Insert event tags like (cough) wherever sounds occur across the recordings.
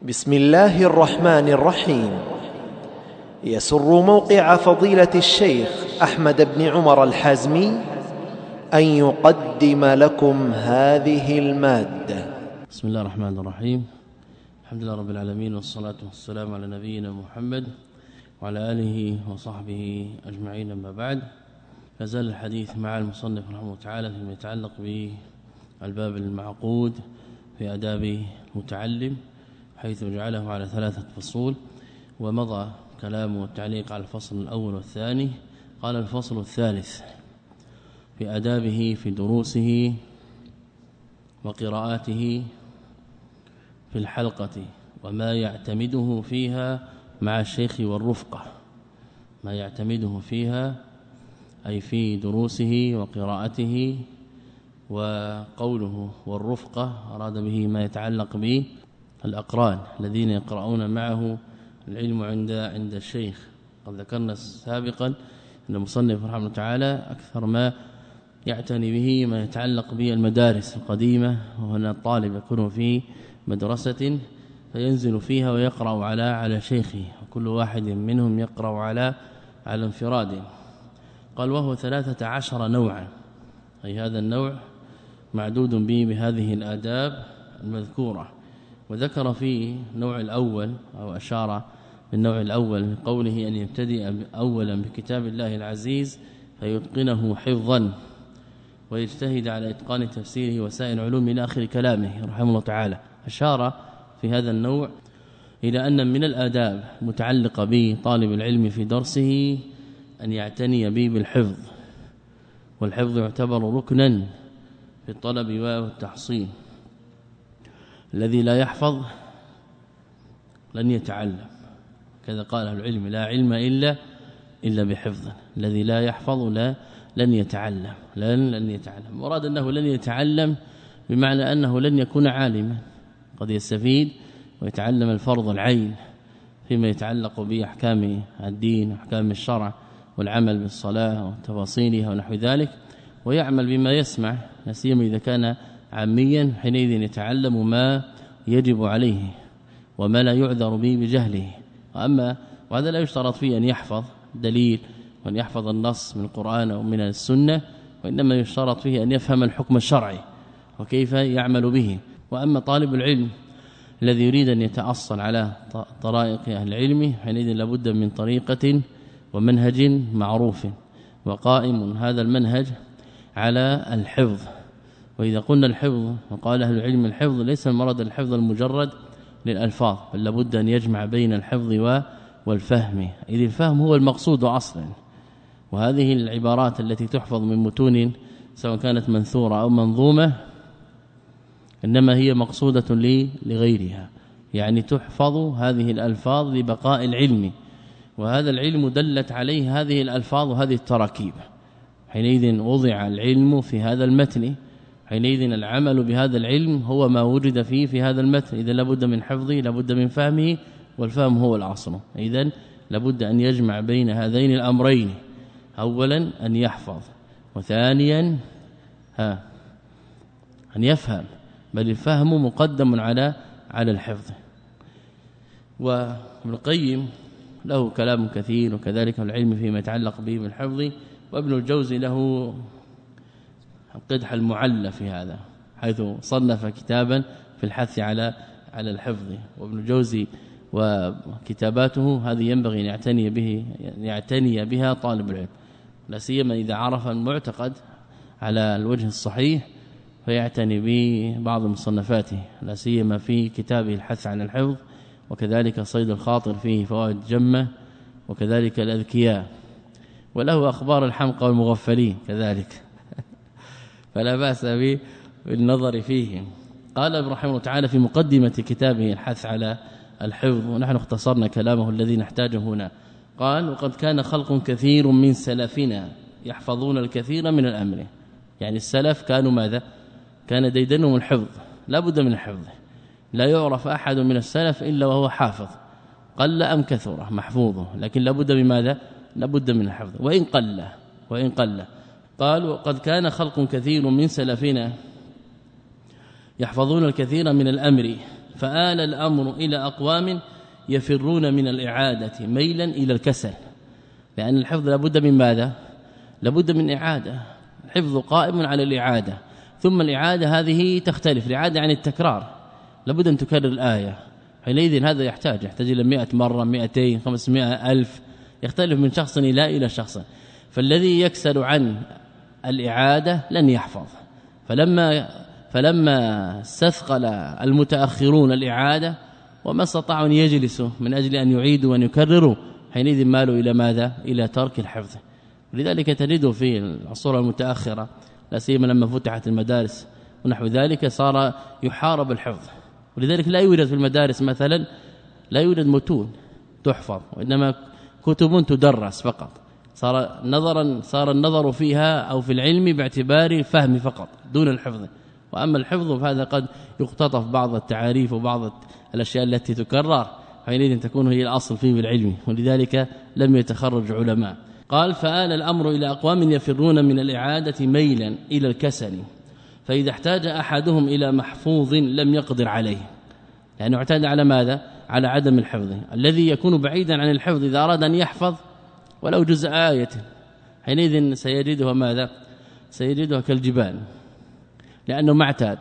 بسم الله الرحمن الرحيم. يسر موقع فضيلة الشيخ أحمد بن عمر الحازمي أن يقدم لكم هذه المادة. بسم الله الرحمن الرحيم. الحمد لله رب العالمين والصلاة والسلام على نبينا محمد وعلى آله وصحبه أجمعين. أما بعد فزال الحديث مع المصنف رحمه الله تعالى فيما يتعلق بالباب المعقود في آداب المتعلم حيث جعله على ثلاثة فصول ومضى كلامه والتعليق على الفصل الأول والثاني. قال الفصل الثالث في آدابه في دروسه وقراءاته في الحلقة وما يعتمده فيها مع الشيخ والرفقة. ما يعتمده فيها أي في دروسه وقراءته وقوله والرفقة أراد به ما يتعلق به الأقران الذين يقرؤون معه العلم عند عند الشيخ. قد ذكرنا سابقا أن المصنف رحمه الله تعالى أكثر ما يعتني به ما يتعلق بالمدارس القديمة وهنا الطالب يكون في مدرسة فينزل فيها ويقرأ على على شيخه وكل واحد منهم يقرأ على على انفراده. قال وهو ثلاثة عشر نوعا. أي هذا النوع معدود به بهذه الآداب المذكورة. وذكر في النوع الأول أو أشار بالنوع الأول قوله أن يبتدئ أولا بكتاب الله العزيز فيتقنه حفظا ويجتهد على إتقان تفسيره وسائر علوم إلى آخر كلامه رحمه الله تعالى. أشار في هذا النوع إلى أن من الآداب متعلقة بطالب العلم في درسه أن يعتني به بالحفظ والحفظ يعتبر ركنا في الطلب والتحصيل. الذي لا يحفظ لن يتعلم. كذا قال أهل العلم لا علم إلا إلا بحفظ. الذي لا يحفظ لا لن يتعلم لن لن يتعلم. مراد أنه لن يتعلم بمعنى أنه لن يكون عالما. قد يستفيد ويتعلم الفرض العين فيما يتعلق بأحكام الدين واحكام الشرع والعمل بالصلاة وتفاصيلها ونحو ذلك ويعمل بما يسمع نسيما إذا كان عاميا حينئذ يتعلم ما يجب عليه وما لا يعذر به بجهله. وأما وهذا لا يشترط فيه أن يحفظ دليل وأن يحفظ النص من القرآن أو من السنة وإنما يشترط فيه أن يفهم الحكم الشرعي وكيف يعمل به. وأما طالب العلم الذي يريد أن يتأصل على طرائق أهل العلم حينئذ لابد من طريقة ومنهج معروف وقائم هذا المنهج على الحفظ. وإذا قلنا الحفظ وقال أهل العلم الحفظ ليس المراد الحفظ المجرد للألفاظ بل لابد أن يجمع بين الحفظ والفهم. إذ الفهم هو المقصود أصلا. وهذه العبارات التي تحفظ من متون سواء كانت منثورة أو منظومة إنما هي مقصودة لغيرها. يعني تحفظ هذه الألفاظ لبقاء العلم. وهذا العلم دلت عليه هذه الألفاظ وهذه التراكيب. حينئذ وضع العلم في هذا المتن حينئذ العمل بهذا العلم هو ما وجد فيه في هذا المتن. إذا لابد من حفظه لابد من فهمه والفهم هو الاصل اذا لابد أن يجمع بين هذين الأمرين. اولا أن يحفظ وثانيا ها أن يفهم. بل الفهم مقدم على على الحفظ. وابن القيم له كلام كثير وكذلك العلم فيما يتعلق به بالحفظ. وابن الجوزي له القدح المعلى في هذا حيث صنف كتابا في الحث على على الحفظ. وابن الجوزي وكتاباته هذه ينبغي أن يعتني به يعتني بها طالب العلم. لا سيما إذا عرف المعتقد على الوجه الصحيح فيعتني ببعض مصنفاته. لا سيما في كتابه الحث عن الحفظ وكذلك صيد الخاطر فيه فوائد جمة وكذلك الأذكياء. وله أخبار الحمقى والمغفلين كذلك. فلا بأس بالنظر فيه قال ابن رحمه الله تعالى في مقدمة كتابه الحث على الحفظ ونحن اختصرنا كلامه الذي نحتاجه هنا. قال وقد كان خلق كثير من سلفنا يحفظون الكثير من الأمر. يعني السلف كانوا ماذا؟ كان ديدنهم الحفظ لا بد من الحفظ. لا يعرف أحد من السلف إلا وهو حافظ. قل أم كثره محفوظه لكن لابد بماذا لابد من الحفظ. وإن قل وإن قل. قال وقد كان خلق كثير من سلفنا يحفظون الكثير من الأمر فآل الأمر إلى أقوام يفرون من الإعادة ميلا إلى الكسل. لأن الحفظ لابد من ماذا؟ لابد من إعادة. الحفظ قائم على الإعادة. ثم الإعادة هذه تختلف. الإعادة عن التكرار. لابد أن تكرر الآية. حينئذ هذا يحتاج يحتاج إلى 100 مرة 200 500 ألف يختلف من شخص إلى إلى شخص. فالذي يكسل عن الإعادة لن يحفظ. فلما فلما استثقل المتأخرون الإعادة وما استطاعوا أن يجلسوا من أجل أن يعيدوا وأن يكرروا حينئذ مالوا إلى ماذا؟ إلى ترك الحفظ. لذلك تجده في العصور المتأخرة لا سيما لما فتحت المدارس ونحو ذلك صار يحارب الحفظ. ولذلك لا يوجد في المدارس مثلا لا يوجد متون تحفظ وإنما كتب تدرس فقط. صار نظرا صار النظر فيها أو في العلم باعتبار الفهم فقط دون الحفظ. وأما الحفظ فهذا قد يقتطف بعض التعاريف وبعض الأشياء التي تكرر حينئذ تكون هي الأصل فيه بالعلم ولذلك لم يتخرج علماء. قال فآل الأمر إلى أقوام يفرون من الإعادة ميلا إلى الكسل فإذا احتاج أحدهم إلى محفوظ لم يقدر عليه. لأنه اعتاد على ماذا؟ على عدم الحفظ. الذي يكون بعيدا عن الحفظ إذا أراد أن يحفظ ولو جزء آية حينئذ سيجدها ماذا؟ سيجدها كالجبال لأنه ما اعتاد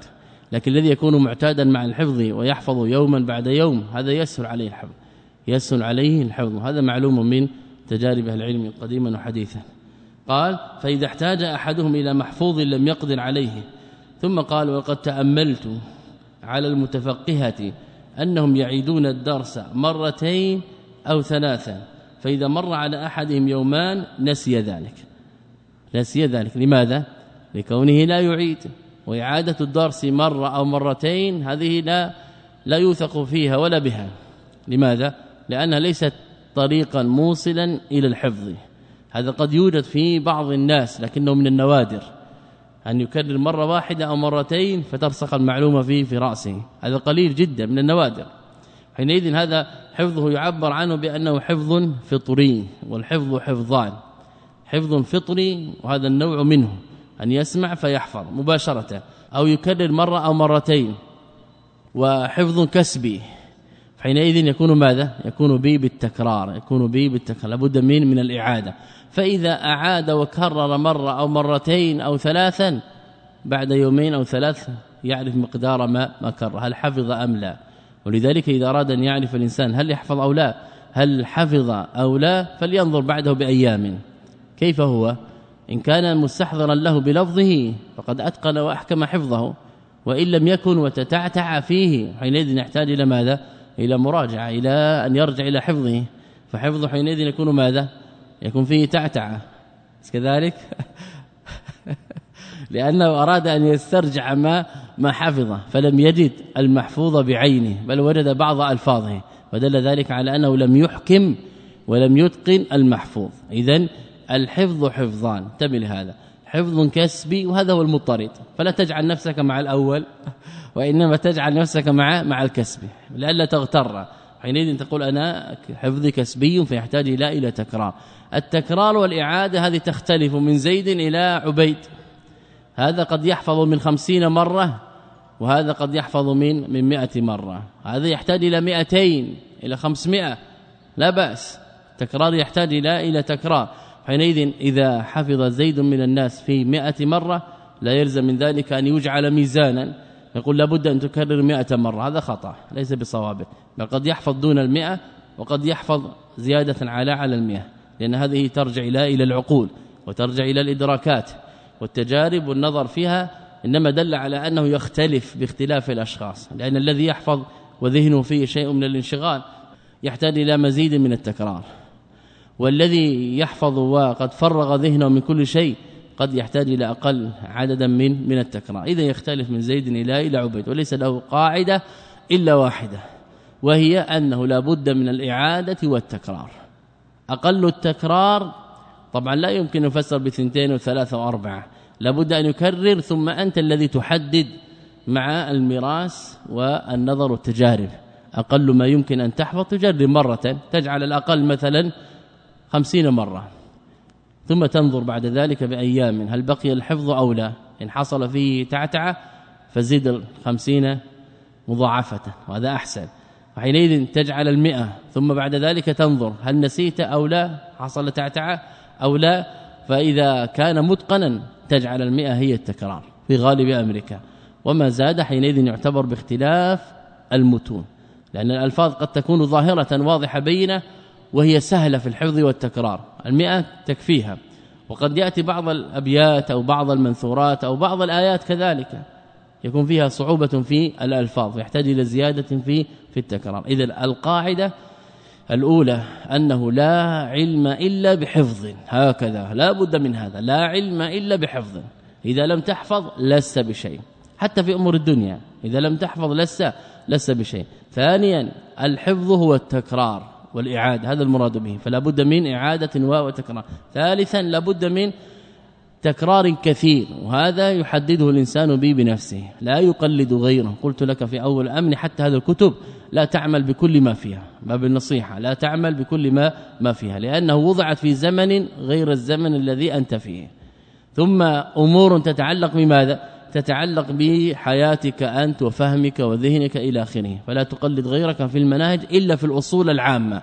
لكن الذي يكون معتادا مع الحفظ ويحفظ يوما بعد يوم هذا يسهل عليه الحفظ يسهل عليه الحفظ هذا معلوم من تجارب العلم قديما وحديثا. قال فإذا احتاج أحدهم إلى محفوظ لم يقدر عليه ثم قال وقد تأملت على المتفقهة أنهم يعيدون الدرس مرتين أو ثلاثا فإذا مر على أحدهم يومان نسي ذلك. نسي ذلك. لماذا؟ لكونه لا يعيد. وإعادة الدرس مرة أو مرتين هذه لا لا يوثق فيها ولا بها. لماذا؟ لأنها ليست طريقا موصلا إلى الحفظ. هذا قد يوجد في بعض الناس لكنه من النوادر. أن يكرر مرة واحدة أو مرتين فترسخ المعلومة فيه في رأسه. هذا قليل جدا من النوادر. حينئذ هذا حفظه يعبر عنه بأنه حفظ فطري والحفظ حفظان. حفظ فطري وهذا النوع منه أن يسمع فيحفظ مباشرة أو يكرر مرة أو مرتين. وحفظ كسبي حينئذ يكون ماذا؟ يكون بي بالتكرار يكون بي بالتكرار لابد من من الإعادة. فإذا أعاد وكرر مرة أو مرتين أو ثلاثا بعد يومين أو ثلاث يعرف مقدار ما ما كرر هل حفظ أم لا. ولذلك إذا أراد أن يعرف الإنسان هل يحفظ أو لا هل حفظ أو لا فلينظر بعده بأيام. كيف هو؟ إن كان مستحضرا له بلفظه فقد أتقن وأحكم حفظه. وإن لم يكن وتتعتع فيه حينئذ يحتاج إلى ماذا؟ إلى مراجعة إلى أن يرجع إلى حفظه. فحفظه حينئذ يكون ماذا؟ يكون فيه تعتعه كذلك؟ (laughs) لأنه أراد أن يسترجع ما ما حفظه فلم يجد المحفوظ بعينه بل وجد بعض ألفاظه ودل ذلك على أنه لم يحكم ولم يتقن المحفوظ. اذا الحفظ حفظان انتبه هذا حفظ كسبي وهذا هو المضطرد. فلا تجعل نفسك مع الأول وإنما تجعل نفسك مع مع الكسبي لئلا تغتر. حينئذ تقول أنا حفظي كسبي فيحتاج إلى إلى تكرار. التكرار والإعادة هذه تختلف من زيد إلى عبيد. هذا قد يحفظ من خمسين مرة وهذا قد يحفظ من من 100 مرة. هذا يحتاج إلى 200 إلى 500 لا بأس. تكرار يحتاج إلى إلى تكرار. حينئذ إذا حفظ زيد من الناس في مئة مرة لا يلزم من ذلك أن يجعل ميزانا. يقول لابد أن تكرر مئة مرة. هذا خطأ ليس بصواب بل قد يحفظ دون المئة وقد يحفظ زيادة على على المئة. لأن هذه ترجع إلى إلى العقول وترجع إلى الإدراكات والتجارب والنظر فيها إنما دل على أنه يختلف باختلاف الأشخاص لأن الذي يحفظ وذهنه فيه شيء من الانشغال يحتاج إلى مزيد من التكرار. والذي يحفظ وقد فرغ ذهنه من كل شيء قد يحتاج إلى أقل عددا من من التكرار. اذا يختلف من زيد إلى إلى عبيد وليس له قاعدة إلا واحدة وهي أنه لا بد من الإعادة والتكرار. أقل التكرار طبعا لا يمكن يفسر بثنتين وثلاثة وأربعة لابد أن يكرر ثم أنت الذي تحدد مع الميراث والنظر والتجارب أقل ما يمكن أن تحفظ تجرب مرة. تجعل الأقل مثلا خمسين مرة. ثم تنظر بعد ذلك بأيام. هل بقي الحفظ أو لا؟ إن حصل فيه تعتعة فزيد الخمسين مضاعفة. وهذا أحسن. وحينئذ تجعل المئة. ثم بعد ذلك تنظر. هل نسيت أو لا؟ حصل تعتعة أو لا؟ فإذا كان متقنا تجعل المئة هي التكرار في غالب أمريكا. وما زاد حينئذ يعتبر باختلاف المتون لأن الألفاظ قد تكون ظاهرة واضحة بينة وهي سهلة في الحفظ والتكرار. المئة تكفيها. وقد يأتي بعض الأبيات أو بعض المنثورات أو بعض الآيات كذلك. يكون فيها صعوبة في الألفاظ يحتاج إلى زيادة في في التكرار. إذا القاعدة الأولى أنه لا علم إلا بحفظ. هكذا لا بد من هذا لا علم إلا بحفظ. إذا لم تحفظ لست بشيء حتى في أمور الدنيا إذا لم تحفظ لست لست بشيء. ثانيا الحفظ هو التكرار والإعادة هذا المراد به فلا بد من إعادة وتكرار. ثالثا لا بد من تكرار كثير وهذا يحدده الإنسان به بنفسه لا يقلد غيره. قلت لك في أول الأمن حتى هذه الكتب لا تعمل بكل ما فيها باب النصيحة لا تعمل بكل ما ما فيها لأنه وضعت في زمن غير الزمن الذي أنت فيه. ثم أمور تتعلق بماذا؟ تتعلق بحياتك أنت وفهمك وذهنك إلى آخره. فلا تقلد غيرك في المناهج إلا في الأصول العامة.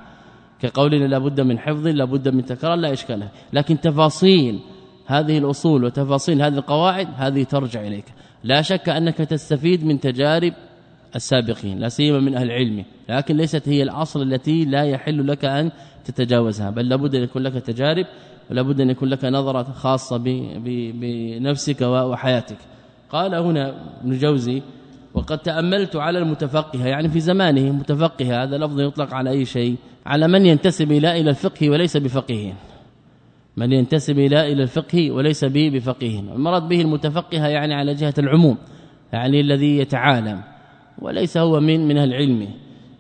كقولنا لابد من حفظ لابد من تكرار لا إشكال. لكن تفاصيل هذه الأصول وتفاصيل هذه القواعد هذه ترجع إليك. لا شك أنك تستفيد من تجارب السابقين لا سيما من أهل العلم لكن ليست هي الأصل التي لا يحل لك أن تتجاوزها بل لابد أن يكون لك تجارب ولابد أن يكون لك نظرة خاصة بنفسك وحياتك. قال هنا ابن جوزي وقد تأملت على المتفقه. يعني في زمانه متفقه هذا لفظ يطلق على أي شيء على من ينتسب إلى إلى الفقه وليس بفقيه من ينتسب إلى إلى الفقه وليس به بفقيه. المراد به المتفقه يعني على جهة العموم يعني الذي يتعالم وليس هو من من العلم.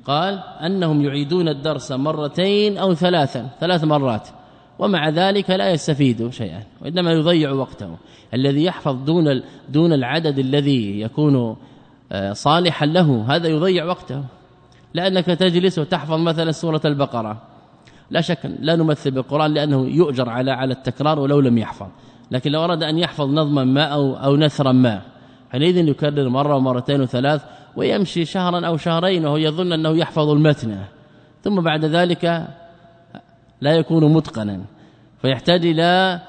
قال أنهم يعيدون الدرس مرتين أو ثلاثا ثلاث مرات ومع ذلك لا يستفيد شيئا وإنما يضيع وقته. الذي يحفظ دون دون العدد الذي يكون آه، صالحا له هذا يضيع وقته. لأنك تجلس وتحفظ مثلا سورة البقرة. لا شك لا نمثل بالقرآن لأنه يؤجر على على التكرار ولو لم يحفظ. لكن لو أراد أن يحفظ نظما ما أو أو نثرا ما حينئذ يكرر مرة ومرتين وثلاث ويمشي شهرا أو شهرين وهو يظن أنه يحفظ المتن. ثم بعد ذلك لا يكون متقنا. فيحتاج إلى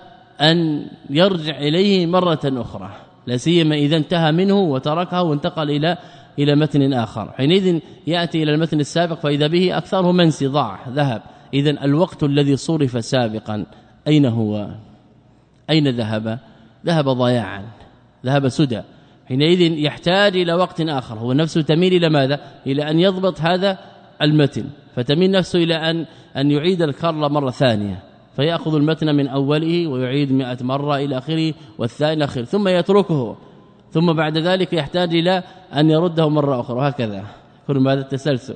أن يرجع إليه مرة أخرى. لا سيما إذا انتهى منه وتركه وانتقل إلى إلى متن آخر. حينئذ يأتي إلى المتن السابق فإذا به أكثره منسي ضاع ذهب. إذا الوقت الذي صرف سابقا أين هو؟ أين ذهب؟ ذهب ضياعا ذهب سدى. حينئذ يحتاج إلى وقت آخر. هو نفسه تميل إلى ماذا؟ إلى أن يضبط هذا المتن. فتميل نفسه إلى أن أن يعيد الكر مرة ثانية. فيأخذ المتن من أوله ويعيد مئة مرة إلى آخره والثاني آخر ثم يتركه. ثم بعد ذلك يحتاج إلى أن يرده مرة أخرى. وهكذا. كل ماذا؟ التسلسل.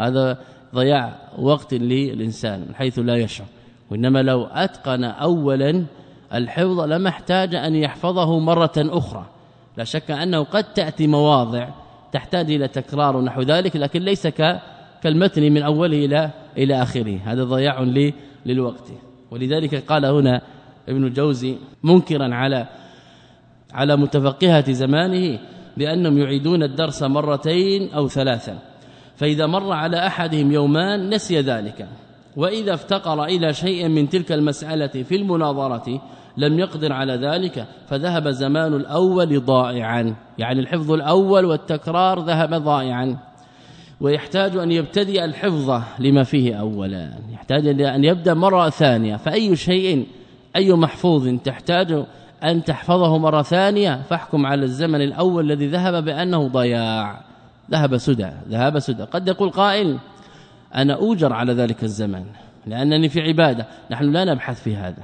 هذا ضياع وقت للإنسان من حيث لا يشعر. وإنما لو أتقن أولا الحفظ لما احتاج أن يحفظه مرة أخرى. لا شك أنه قد تأتي مواضع تحتاج إلى تكرار ونحو ذلك لكن ليس كالمتن من أوله إلى إلى آخره. هذا ضياع للوقت. ولذلك قال هنا ابن الجوزي منكرا على على متفقهة زمانه بأنهم يعيدون الدرس مرتين أو ثلاثا. فإذا مر على أحدهم يومان نسي ذلك. وإذا افتقر إلى شيء من تلك المسألة في المناظرة لم يقدر على ذلك فذهب زمان الأول ضائعا. يعني الحفظ الأول والتكرار ذهب ضائعا. ويحتاج أن يبتدئ الحفظ لما فيه اولا. يحتاج أن يبدأ مرة ثانية. فأي شيء أي محفوظ تحتاج أن تحفظه مرة ثانية فاحكم على الزمن الأول الذي ذهب بأنه ضياع. ذهب سدى ذهب سدى. قد يقول قائل أنا أوجر على ذلك الزمن لأنني في عبادة. نحن لا نبحث في هذا.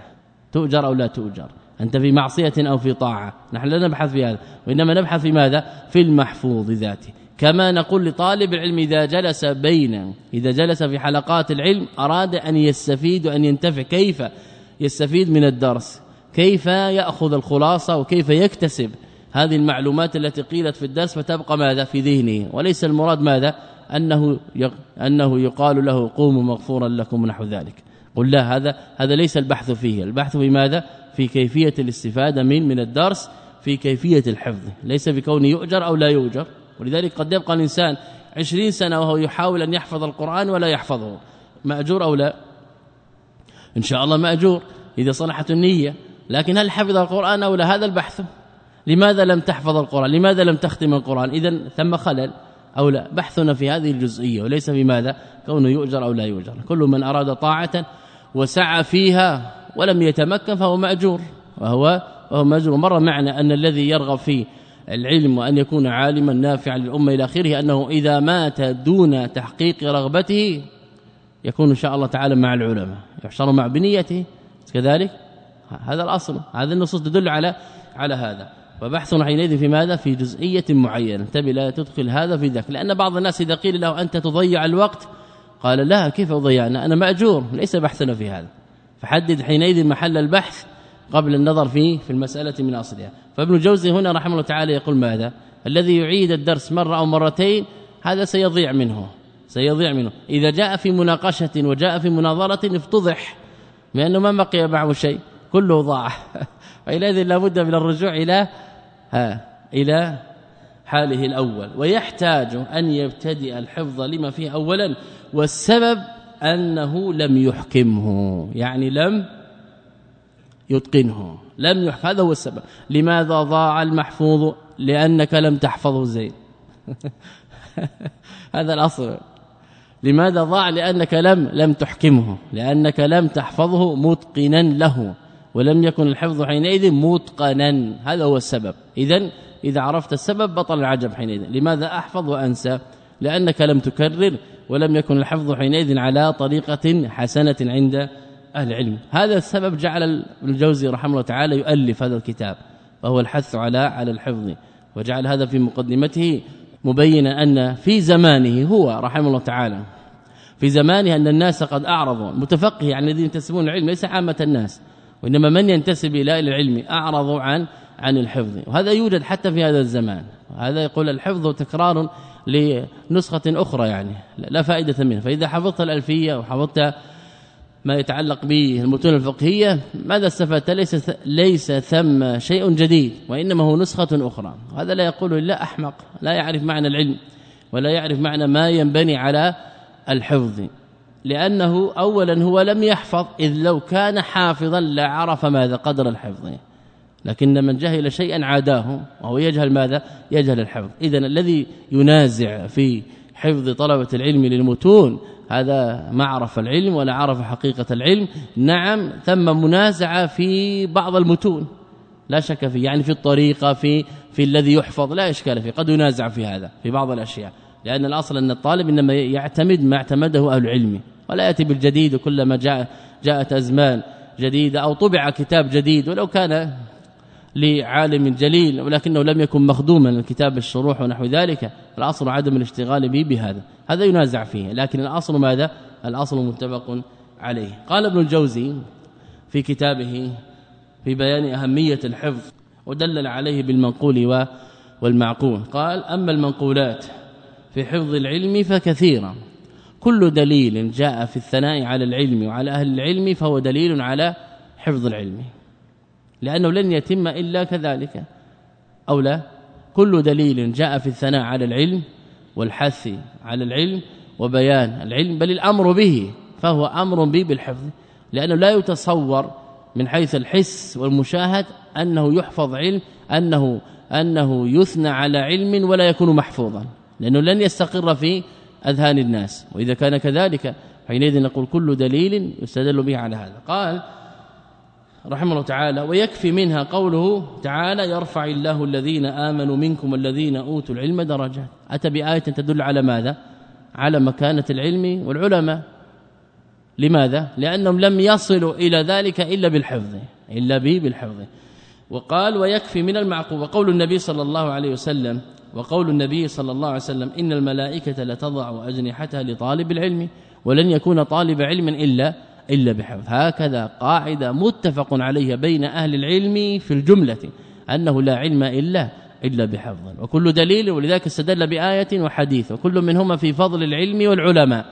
تؤجر أو لا تؤجر؟ أنت في معصية أو في طاعة. نحن لا نبحث في هذا. وإنما نبحث في ماذا؟ في المحفوظ ذاته كما نقول لطالب العلم إذا جلس بين إذا جلس في حلقات العلم أراد أن يستفيد وأن ينتفع. كيف يستفيد من الدرس؟ كيف يأخذ الخلاصة؟ وكيف يكتسب؟ هذه المعلومات التي قيلت في الدرس فتبقى ماذا؟ في ذهنه وليس المراد ماذا؟ أنه أنه يقال له قوموا مغفورا لكم نحو ذلك. قل لا هذا هذا ليس البحث فيه. البحث في ماذا؟ في كيفية الاستفادة من من الدرس في كيفية الحفظ. ليس بكونه يؤجر أو لا يؤجر. ولذلك قد يبقى الإنسان عشرين سنة وهو يحاول أن يحفظ القرآن ولا يحفظه. مأجور أو لا؟ إن شاء الله مأجور إذا صلحت النية. لكن هل حفظ القرآن أو لا؟ هذا البحث. لماذا لم تحفظ القرآن؟ لماذا لم تختم القرآن؟ إذا ثم خلل أو لا؟ بحثنا في هذه الجزئية وليس في ماذا كونه يؤجر أو لا يؤجر. كل من أراد طاعة وسعى فيها ولم يتمكن فهو مأجور. وهو وهو مأجور. مر معنا أن الذي يرغب في العلم وأن يكون عالما نافعا للأمة إلى آخره أنه إذا مات دون تحقيق رغبته يكون إن شاء الله تعالى مع العلماء يحشر مع بنيته. كذلك؟ هذا الأصل. هذا النصوص تدل على على هذا. وبحثنا حينئذ في ماذا؟ في جزئية معينة. انتبه لا تدخل هذا في ذاك. لأن بعض الناس إذا قيل له أنت تضيع الوقت قال لا كيف أضيعنا؟ أنا مأجور ليس بحثنا في هذا. فحدد حينئذ محل البحث قبل النظر فيه في المسألة من أصلها. فابن الجوزي هنا رحمه الله تعالى يقول ماذا؟ الذي يعيد الدرس مرة أو مرتين هذا سيضيع منه سيضيع منه. إذا جاء في مناقشة وجاء في مناظرة افتضح لأنه ما بقي معه شيء كله ضاع. (laughs) فإلى لابد من الرجوع إلى ها إلى حاله الأول. ويحتاج أن يبتدئ الحفظ لما فيه اولا والسبب أنه لم يحكمه يعني لم يتقنه. لم يحكم هذا هو السبب. لماذا ضاع المحفوظ؟ لأنك لم تحفظه زين. (laughs) هذا الأصل. لماذا ضاع؟ لأنك لم لم تحكمه. لأنك لم تحفظه متقنا له. ولم يكن الحفظ حينئذ متقنا. هذا هو السبب. اذا إذا عرفت السبب بطل العجب حينئذ. لماذا أحفظ وأنسى؟ لأنك لم تكرر ولم يكن الحفظ حينئذ على طريقة حسنة عند أهل العلم. هذا السبب جعل الجوزي رحمه الله تعالى يؤلف هذا الكتاب وهو الحث على على الحفظ وجعل هذا في مقدمته مبينا أن في زمانه هو رحمه الله تعالى. في زمانه أن الناس قد أعرضوا. متفقه يعني الذين ينتسبون العلم ليس عامة الناس. وإنما من ينتسب إلى العلم أعرض عن عن الحفظ. وهذا يوجد حتى في هذا الزمان. هذا يقول الحفظ تكرار لنسخة أخرى يعني لا فائدة منه. فإذا حفظت الألفية وحفظت ما يتعلق بالمتون الفقهية ماذا استفدت؟ ليس ليس ثم شيء جديد وإنما هو نسخة أخرى. هذا لا يقول إلا أحمق لا يعرف معنى العلم ولا يعرف معنى ما ينبني على الحفظ. لأنه اولا هو لم يحفظ إذ لو كان حافظا لعرف ماذا قدر الحفظ. لكن من جهل شيئا عاداه وهو يجهل ماذا؟ يجهل الحفظ. اذا الذي ينازع في حفظ طلبة العلم للمتون هذا ما عرف العلم ولا عرف حقيقة العلم. نعم ثم منازعه في بعض المتون. لا شك فيه يعني في الطريقة في في الذي يحفظ لا إشكال فيه. قد ينازع في هذا في بعض الأشياء. لأن الأصل أن الطالب إنما يعتمد ما اعتمده أهل العلم. ولا يأتي بالجديد كلما جاء جاءت أزمان جديدة أو طبع كتاب جديد ولو كان لعالم جليل ولكنه لم يكن مخدوما الكتاب الشروح ونحو ذلك. الأصل عدم الاشتغال به بهذا. هذا ينازع فيه لكن الأصل ماذا؟ الأصل متفق عليه. قال ابن الجوزي في كتابه في بيان أهمية الحفظ ودلل عليه بالمنقول والمعقول. قال أما المنقولات في حفظ العلم فكثيرا. كل دليل جاء في الثناء على العلم وعلى أهل العلم فهو دليل على حفظ العلم. لأنه لن يتم إلا كذلك. أو لا؟ كل دليل جاء في الثناء على العلم والحث على العلم وبيان العلم بل الأمر به فهو أمر به بالحفظ. لأنه لا يتصور من حيث الحس والمشاهد أنه يحفظ علم أنه أنه يثنى على علم ولا يكون محفوظا. لأنه لن يستقر في أذهان الناس. وإذا كان كذلك حينئذ نقول كل دليل يستدل به على هذا. قال رحمه الله تعالى ويكفي منها قوله تعالى يرفع الله الذين آمنوا منكم والذين أوتوا العلم درجات. أتى بآية تدل على ماذا؟ على مكانة العلم والعلماء. لماذا؟ لأنهم لم يصلوا إلى ذلك إلا بالحفظ إلا به بالحفظ. وقال ويكفي من المعقول وقول النبي صلى الله عليه وسلم وقول النبي صلى الله عليه وسلم إن الملائكة لتضع أجنحتها لطالب العلم ولن يكون طالب علم إلا إلا بحفظ. هكذا قاعدة متفق عليها بين أهل العلم في الجملة أنه لا علم إلا إلا بحفظ. وكل دليل ولذلك استدل بآية وحديث وكل منهما في فضل العلم والعلماء.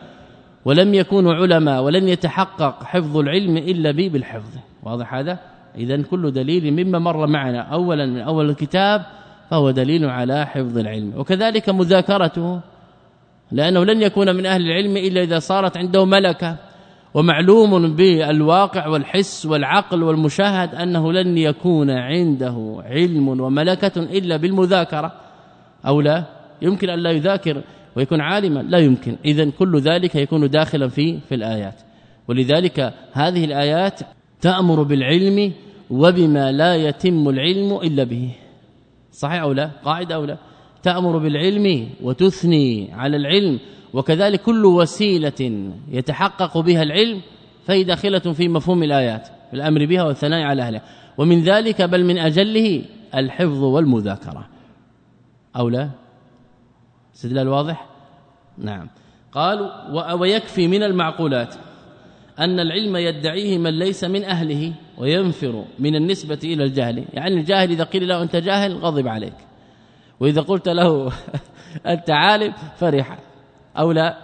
ولم يكونوا علماء ولن يتحقق حفظ العلم إلا به بالحفظ. واضح هذا؟ اذا كل دليل مما مر معنا. اولا من أول الكتاب فهو دليل على حفظ العلم. وكذلك مذاكرته لأنه لن يكون من أهل العلم إلا إذا صارت عنده ملكة. ومعلوم بالواقع والحس والعقل والمشاهد أنه لن يكون عنده علم وملكة إلا بالمذاكرة. أو لا يمكن أن لا يذاكر ويكون عالما. لا يمكن. اذا كل ذلك يكون داخلا في في الآيات. ولذلك هذه الآيات تأمر بالعلم وبما لا يتم العلم إلا به. صحيح أو لا؟ قاعدة أو لا؟ تأمر بالعلم وتثني على العلم وكذلك كل وسيلة يتحقق بها العلم فهي داخلة في مفهوم الآيات الأمر بها والثناء على أهلها. ومن ذلك بل من أجله الحفظ والمذاكرة. أو لا؟ استدلال واضح؟ نعم. قال ويكفي من المعقولات. أن العلم يدعيه من ليس من أهله وينفر من النسبة إلى الجهل. يعني الجاهل إذا قيل له أنت جاهل غضب عليك. وإذا قلت له (laughs) أنت عالم فرح. أو لا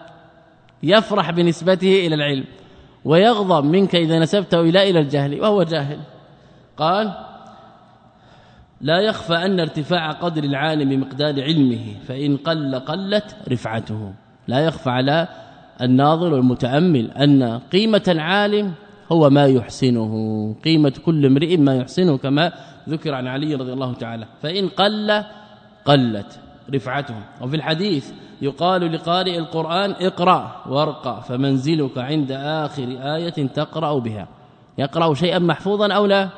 يفرح بنسبته إلى العلم ويغضب منك إذا نسبته إلى إلى الجهل وهو جاهل. قال لا يخفى أن ارتفاع قدر العالم بمقدار علمه فإن قل قلت رفعته. لا يخفى على الناظر والمتأمل أن قيمة العالم هو ما يحسنه قيمة كل امرئ ما يحسنه كما ذكر عن علي رضي الله تعالى. فإن قل قلت رفعته. وفي الحديث يقال لقارئ القرآن اقرأ وارقى فمنزلك عند آخر آية تقرأ بها. يقرأ شيئا محفوظا أو لا؟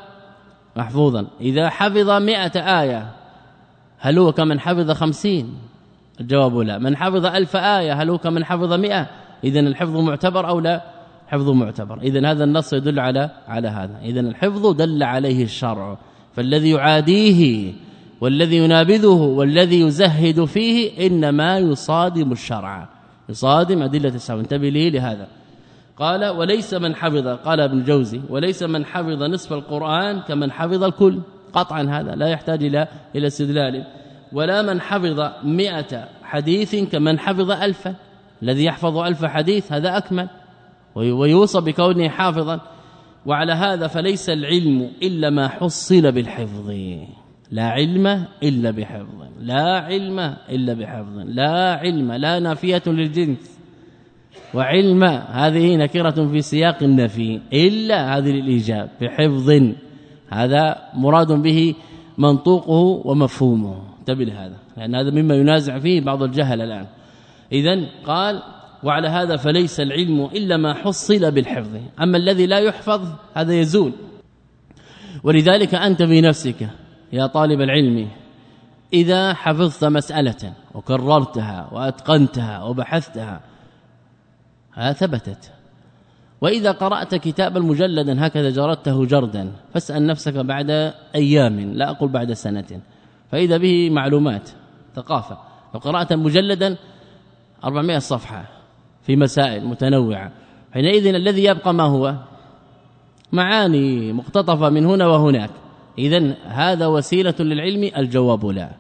محفوظا. إذا حفظ مئة آية هل هو كمن حفظ خمسين؟ الجواب لا. من حفظ ألف آية هل هو كمن حفظ مئة؟ إذن الحفظ معتبر أو لا؟ حفظ معتبر. إذن هذا النص يدل على على هذا. إذن الحفظ دل عليه الشرع. فالذي يعاديه والذي ينابذه والذي يزهد فيه إنما يصادم الشرع. يصادم أدلة الشرع انتبه لي لهذا. قال وليس من حفظ قال ابن جوزي وليس من حفظ نصف القرآن كمن حفظ الكل. قطعا هذا لا يحتاج إلى إلى استدلال. ولا من حفظ مئة حديث كمن حفظ ألفا. الذي يحفظ ألف حديث هذا أكمل. ويوصى بكونه حافظا. وعلى هذا فليس العلم إلا ما حصل بالحفظ. لا علم إلا بحفظ. لا علم إلا بحفظ. لا علم لا نافية للجنس. وعلم هذه نكرة في سياق النفي. إلا هذه الإيجاب بحفظ. هذا مراد به منطوقه ومفهومه. انتبه هذا لأن هذا مما ينازع فيه بعض الجهل الآن. اذا قال وعلى هذا فليس العلم إلا ما حصل بالحفظ. أما الذي لا يحفظ هذا يزول. ولذلك أنت في نفسك يا طالب العلم إذا حفظت مسألة وكررتها وأتقنتها وبحثتها ها ثبتت. وإذا قرأت كتابا مجلدا هكذا جردته جردا فاسأل نفسك بعد أيام لا أقول بعد سنة. فإذا به معلومات ثقافة. لو قرأت مجلدا 400 صفحة في مسائل متنوعة. حينئذ الذي يبقى ما هو؟ معاني مقتطفة من هنا وهناك. اذا هذا وسيلة للعلم الجواب لا.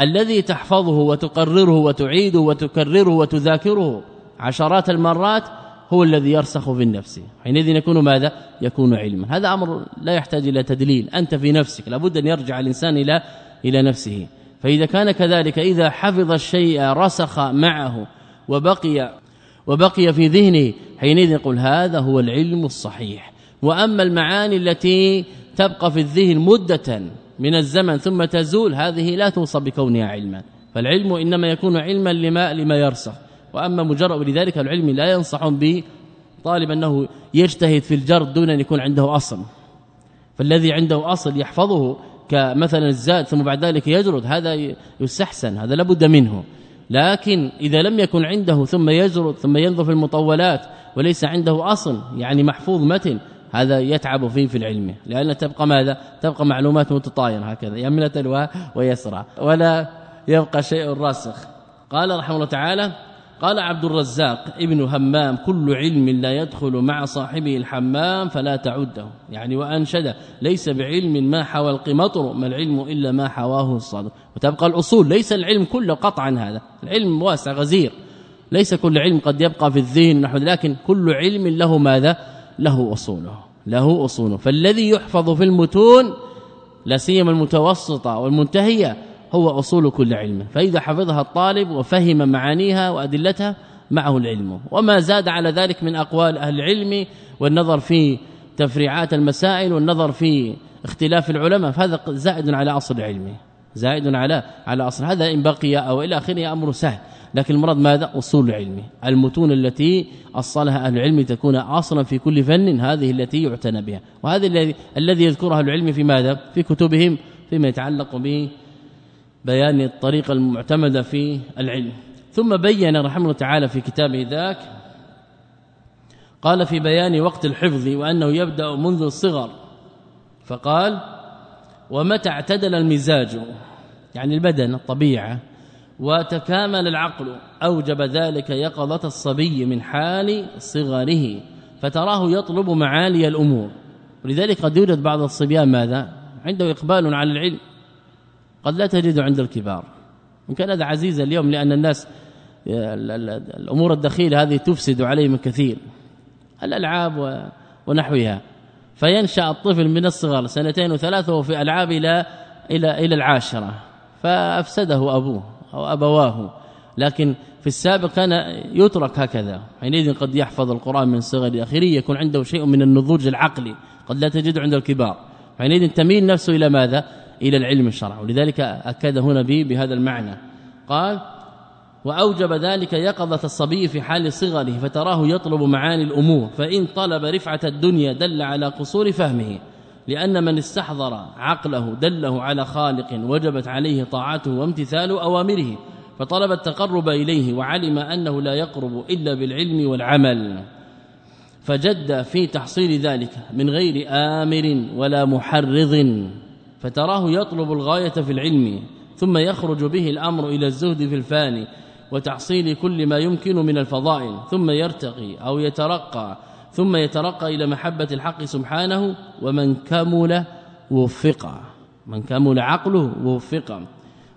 الذي تحفظه وتقرره وتعيده وتكرره وتذاكره عشرات المرات هو الذي يرسخ في النفس. حينئذ يكون ماذا؟ يكون علما. هذا أمر لا يحتاج إلى تدليل. أنت في نفسك لابد أن يرجع الإنسان إلى إلى نفسه. فإذا كان كذلك إذا حفظ الشيء رسخ معه وبقي وبقي في ذهنه حينئذ يقول هذا هو العلم الصحيح. وأما المعاني التي تبقى في الذهن مدة من الزمن ثم تزول هذه لا توصف بكونها علما. فالعلم إنما يكون علما لما لما يرسخ. وأما مجرد لذلك العلم لا ينصح به طالب أنه يجتهد في الجرد دون أن يكون عنده أصل. فالذي عنده أصل يحفظه كمثلا الزاد ثم بعد ذلك يجرد هذا يستحسن هذا لابد منه. لكن إذا لم يكن عنده ثم يجرد ثم ينظر في المطولات وليس عنده أصل يعني محفوظ متن هذا يتعب فيه في العلم. لأن تبقى ماذا؟ تبقى معلومات متطايره هكذا يمنه ويسرى ولا يبقى شيء راسخ. قال رحمه الله تعالى قال عبد الرزاق ابن همام كل علم لا يدخل مع صاحبه الحمام فلا تعده. يعني وأنشد ليس بعلم ما حوى القمطر ما العلم إلا ما حواه الصدر. وتبقى الأصول ليس العلم كله قطعا هذا. العلم واسع غزير. ليس كل علم قد يبقى في الذهن نحو لكن كل علم له ماذا؟ له أصوله. له أصوله. فالذي يحفظ في المتون لا سيما المتوسطة والمنتهية هو أصول كل علم. فإذا حفظها الطالب وفهم معانيها وأدلتها معه العلم. وما زاد على ذلك من أقوال أهل العلم والنظر في تفريعات المسائل والنظر في اختلاف العلماء فهذا زائد على أصل العلم. زائد على على أصل. هذا إن بقي أو إلى آخره أمر سهل. لكن المراد ماذا؟ أصول العلم. المتون التي أصلها أهل العلم تكون أصلا في كل فن هذه التي يعتنى بها. وهذا الذي الذي يذكرها العلم في ماذا؟ في كتبهم فيما يتعلق به بيان الطريقة المعتمدة في العلم. ثم بين رحمه الله تعالى في كتابه ذاك قال في بيان وقت الحفظ وأنه يبدأ منذ الصغر. فقال ومتى اعتدل المزاج؟ يعني البدن الطبيعة. وتكامل العقل أوجب ذلك يقظة الصبي من حال صغره فتراه يطلب معالي الأمور. ولذلك قد يوجد بعض الصبيان ماذا؟ عنده إقبال على العلم. قد لا تجده عند الكبار. وكان هذا عزيز اليوم لأن الناس الأمور الدخيلة هذه تفسد عليهم كثير. الألعاب ونحوها. فينشأ الطفل من الصغر سنتين وثلاثة وفي ألعاب إلى إلى إلى العاشرة. فأفسده أبوه أو أبواه. لكن في السابق كان يترك هكذا. حينئذ قد يحفظ القرآن من صغر آخره يكون عنده شيء من النضوج العقلي. قد لا تجده عند الكبار. حينئذ تميل نفسه إلى ماذا؟ إلى العلم الشرعي ولذلك أكد هنا به بهذا المعنى. قال وأوجب ذلك يقظة الصبي في حال صغره فتراه يطلب معاني الأمور فإن طلب رفعة الدنيا دل على قصور فهمه لأن من استحضر عقله دله على خالق وجبت عليه طاعته وامتثال أوامره فطلب التقرب إليه وعلم أنه لا يقرب إلا بالعلم والعمل. فجد في تحصيل ذلك من غير آمر ولا محرض. فتراه يطلب الغاية في العلم ثم يخرج به الأمر إلى الزهد في الفاني وتحصيل كل ما يمكن من الفضائل ثم يرتقي أو يترقى ثم يترقى إلى محبة الحق سبحانه ومن كمل وفق. من كمل عقله وفق.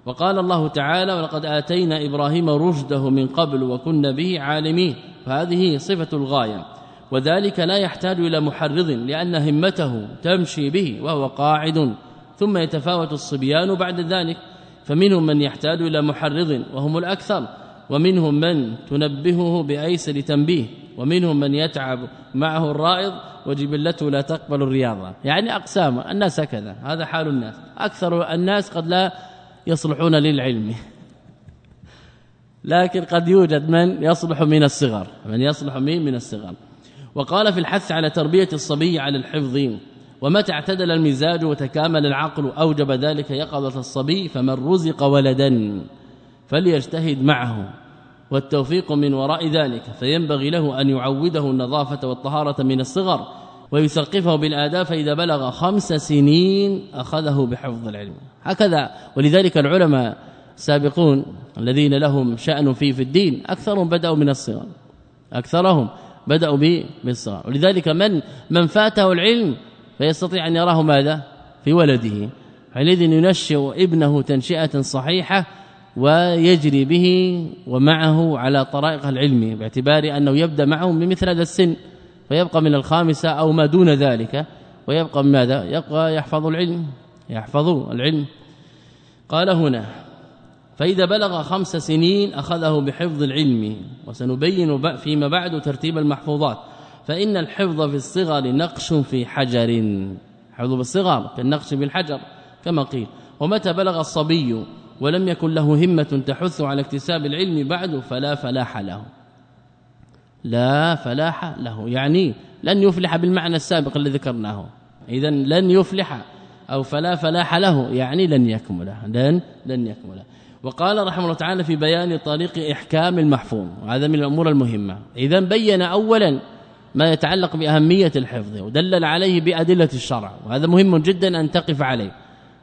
وقال الله تعالى ولقد آتينا إبراهيم رشده من قبل وكنا به عالمين. فهذه صفة الغاية. وذلك لا يحتاج إلى محرض لأن همته تمشي به وهو قاعد. ثم يتفاوت الصبيان بعد ذلك فمنهم من يحتاج إلى محرض وهم الأكثر ومنهم من تنبهه بايسر تنبيه ومنهم من يتعب معه الرائض وجبلته لا تقبل الرياضة. يعني أقسام الناس هكذا هذا حال الناس. أكثر الناس قد لا يصلحون للعلم. لكن قد يوجد من يصلح من الصغر من يصلح من من الصغر. وقال في الحث على تربية الصبي على الحفظ ومتى اعتدل المزاج وتكامل العقل أوجب ذلك يقظه الصبي فمن رزق ولدا فليجتهد معه. والتوفيق من وراء ذلك فينبغي له أن يعوده النظافة والطهارة من الصغر ويثقفه بالآداب فإذا بلغ خمس سنين أخذه بحفظ العلم. هكذا ولذلك العلماء السابقون الذين لهم شأن في في الدين أكثرهم بدأوا من الصغر. أكثرهم بدأوا بالصغر. ولذلك من من فاته العلم فيستطيع أن يراه ماذا؟ في ولده حينئذ ينشئ ابنه تنشئة صحيحة ويجري به ومعه على طرائق العلم باعتبار أنه يبدأ معهم بمثل هذا السن فيبقى من الخامسة أو ما دون ذلك ويبقى ماذا؟ يبقى يحفظ العلم يحفظ العلم. قال هنا فإذا بلغ خمس سنين أخذه بحفظ العلم وسنبين فيما بعد ترتيب المحفوظات. فإن الحفظ في الصغر نقش في حجر. حفظ بالصغر كالنقش في الحجر كما قيل. ومتى بلغ الصبي ولم يكن له همة تحث على اكتساب العلم بعد فلا فلاح له. لا فلاح له. يعني لن يفلح بالمعنى السابق الذي ذكرناه. اذا لن يفلح أو فلا فلاح له. يعني لن يكمل. لن لن يكمل. وقال رحمه الله تعالى في بيان طريق إحكام المحفوظ. وهذا من الأمور المهمة. اذا بين اولا ما يتعلق بأهمية الحفظ ودلل عليه بأدلة الشرع وهذا مهم جدا أن تقف عليه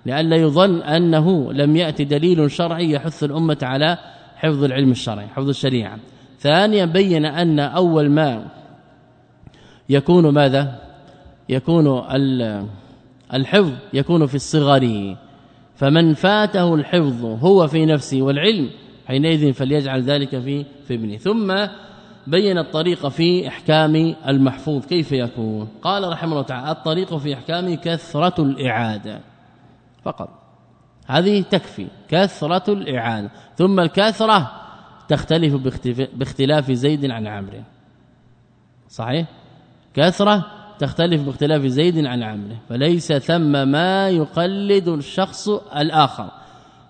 لئلا يظن أنه لم يأتي دليل شرعي يحث الأمة على حفظ العلم الشرعي حفظ الشريعة. ثانيا بين أن أول ما يكون ماذا؟ يكون الحفظ يكون في الصغر. فمن فاته الحفظ هو في نفسه والعلم حينئذ فليجعل ذلك في في ابنه. ثم بين الطريق في إحكام المحفوظ كيف يكون؟ قال رحمه الله تعالى الطريق في إحكام كثرة الإعادة. فقط. هذه تكفي كثرة الإعانة ثم الكثرة تختلف باختلاف زيد عن عمرو. صحيح؟ كثرة تختلف باختلاف زيد عن عمرو. فليس ثم ما يقلد الشخص الآخر.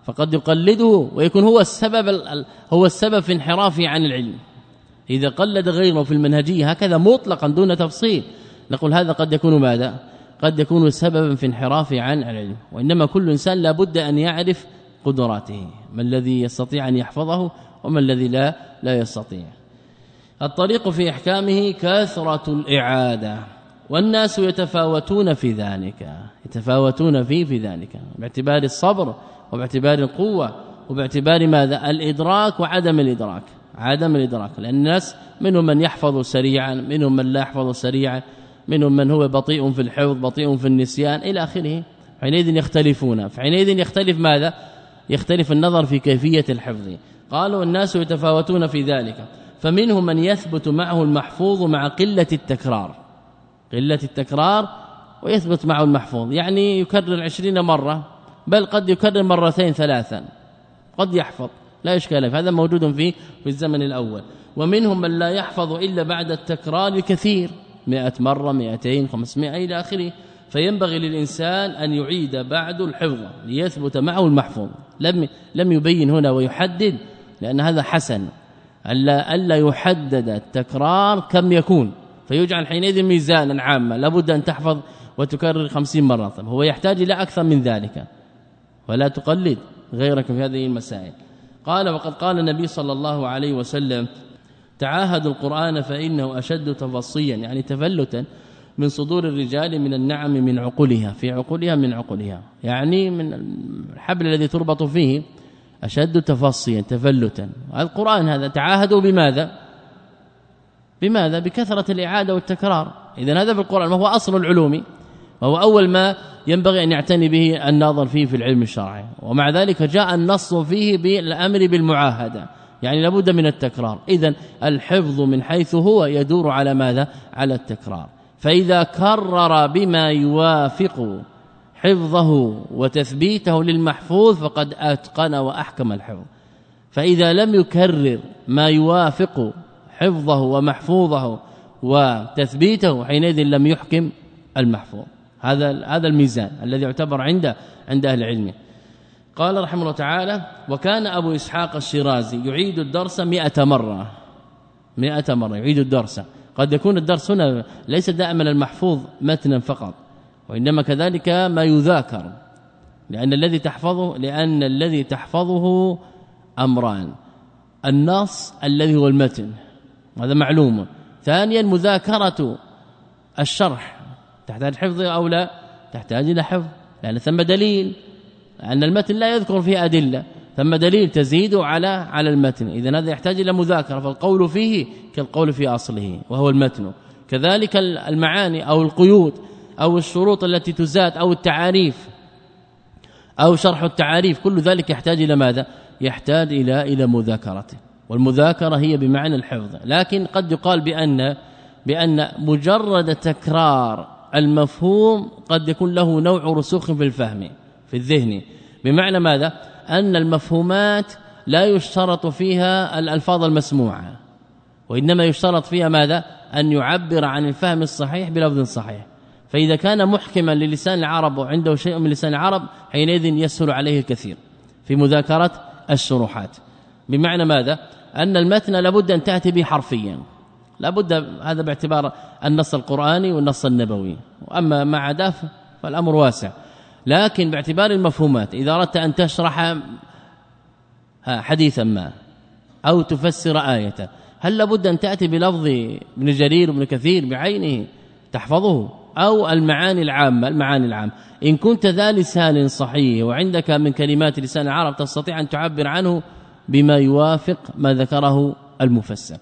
فقد يقلده ويكون هو السبب هو السبب في انحرافه عن العلم. إذا قلد غيره في المنهجية هكذا مطلقا دون تفصيل. نقول هذا قد يكون ماذا؟ قد يكون سببا في انحرافه عن العلم. وإنما كل إنسان لابد أن يعرف قدراته ما الذي يستطيع أن يحفظه وما الذي لا لا يستطيع. الطريق في إحكامه كثرة الإعادة والناس يتفاوتون في ذلك يتفاوتون فيه في ذلك باعتبار الصبر وباعتبار القوة وباعتبار ماذا؟ الإدراك وعدم الإدراك. عدم الإدراك لأن الناس منهم من يحفظ سريعا منهم من لا يحفظ سريعا منهم من هو بطيء في الحفظ بطيء في النسيان إلى آخره. حينئذ يختلفون. فحينئذ يختلف ماذا؟ يختلف النظر في كيفية الحفظ. قالوا الناس يتفاوتون في ذلك. فمنهم من يثبت معه المحفوظ مع قلة التكرار. قلة التكرار ويثبت معه المحفوظ. يعني يكرر عشرين مرة بل قد يكرر مرتين ثلاثا. قد يحفظ. لا إشكال هذا موجود في في الزمن الأول. ومنهم من لا يحفظ إلا بعد التكرار الكثير 100 مرة 200 500 إلى آخره. فينبغي للإنسان أن يعيد بعد الحفظ ليثبت معه المحفوظ. لم لم يبين هنا ويحدد لأن هذا حسن. ألا ألا يحدد التكرار كم يكون. فيجعل حينئذ ميزانا عاما. لابد أن تحفظ وتكرر خمسين مرة. طيب هو يحتاج إلى أكثر من ذلك. ولا تقلد غيرك في هذه المسائل. قال وقد قال النبي صلى الله عليه وسلم تعاهدوا القرآن فإنه أشد تفصيا يعني تفلتا من صدور الرجال من النعم من عقولها في عقولها من عقولها يعني من الحبل الذي تربط فيه أشد تفصيا تفلتا. القرآن هذا تعاهدوا بماذا؟ بماذا؟ بكثرة الإعادة والتكرار. إذا هذا في القرآن وهو أصل العلوم. وهو أول ما ينبغي أن يعتني به الناظر فيه في العلم الشرعي. ومع ذلك جاء النص فيه بالأمر بالمعاهدة. يعني لابد من التكرار. اذا الحفظ من حيث هو يدور على ماذا؟ على التكرار. فإذا كرر بما يوافق حفظه وتثبيته للمحفوظ فقد أتقن وأحكم الحفظ. فإذا لم يكرر ما يوافق حفظه ومحفوظه وتثبيته حينئذ لم يحكم المحفوظ. هذا هذا الميزان الذي يعتبر عند عند أهل العلم. قال رحمه الله تعالى وكان أبو إسحاق الشيرازي يعيد الدرس 100 مرة. 100 مرة يعيد الدرس. قد يكون الدرس هنا ليس دائما المحفوظ متنا فقط وإنما كذلك ما يذاكر لأن الذي تحفظه لأن الذي تحفظه أمران. النص الذي هو المتن هذا معلوم. ثانيا مذاكرة الشرح. تحتاج حفظ أو لا؟ تحتاج إلى حفظ لأن ثم دليل أن المتن لا يذكر فيه أدلة ثم دليل تزيد على على المتن. اذا هذا يحتاج إلى مذاكرة فالقول فيه كالقول في أصله وهو المتن. كذلك المعاني أو القيود أو الشروط التي تزاد أو التعاريف أو شرح التعاريف كل ذلك يحتاج إلى ماذا؟ يحتاج إلى إلى مذاكرته والمذاكرة هي بمعنى الحفظ. لكن قد يقال بأن بأن مجرد تكرار المفهوم قد يكون له نوع رسوخ في الفهم في الذهن. بمعنى ماذا؟ أن المفهومات لا يشترط فيها الألفاظ المسموعة. وإنما يشترط فيها ماذا؟ أن يعبر عن الفهم الصحيح بلفظ صحيح. فإذا كان محكما للسان العرب وعنده شيء من لسان العرب حينئذ يسهل عليه الكثير في مذاكرة الشروحات. بمعنى ماذا؟ أن المتن لابد أن تأتي به حرفيا. لابد هذا باعتبار النص القرآني والنص النبوي. وأما ما عداه فالأمر واسع. لكن باعتبار المفهومات إذا أردت أن تشرح حديثا ما أو تفسر آية هل لابد أن تأتي بلفظ ابن جرير وابن كثير بعينه تحفظه؟ أو المعاني العامة المعاني العامة. إن كنت ذا لسان صحيح وعندك من كلمات لسان العرب تستطيع أن تعبر عنه بما يوافق ما ذكره المفسر.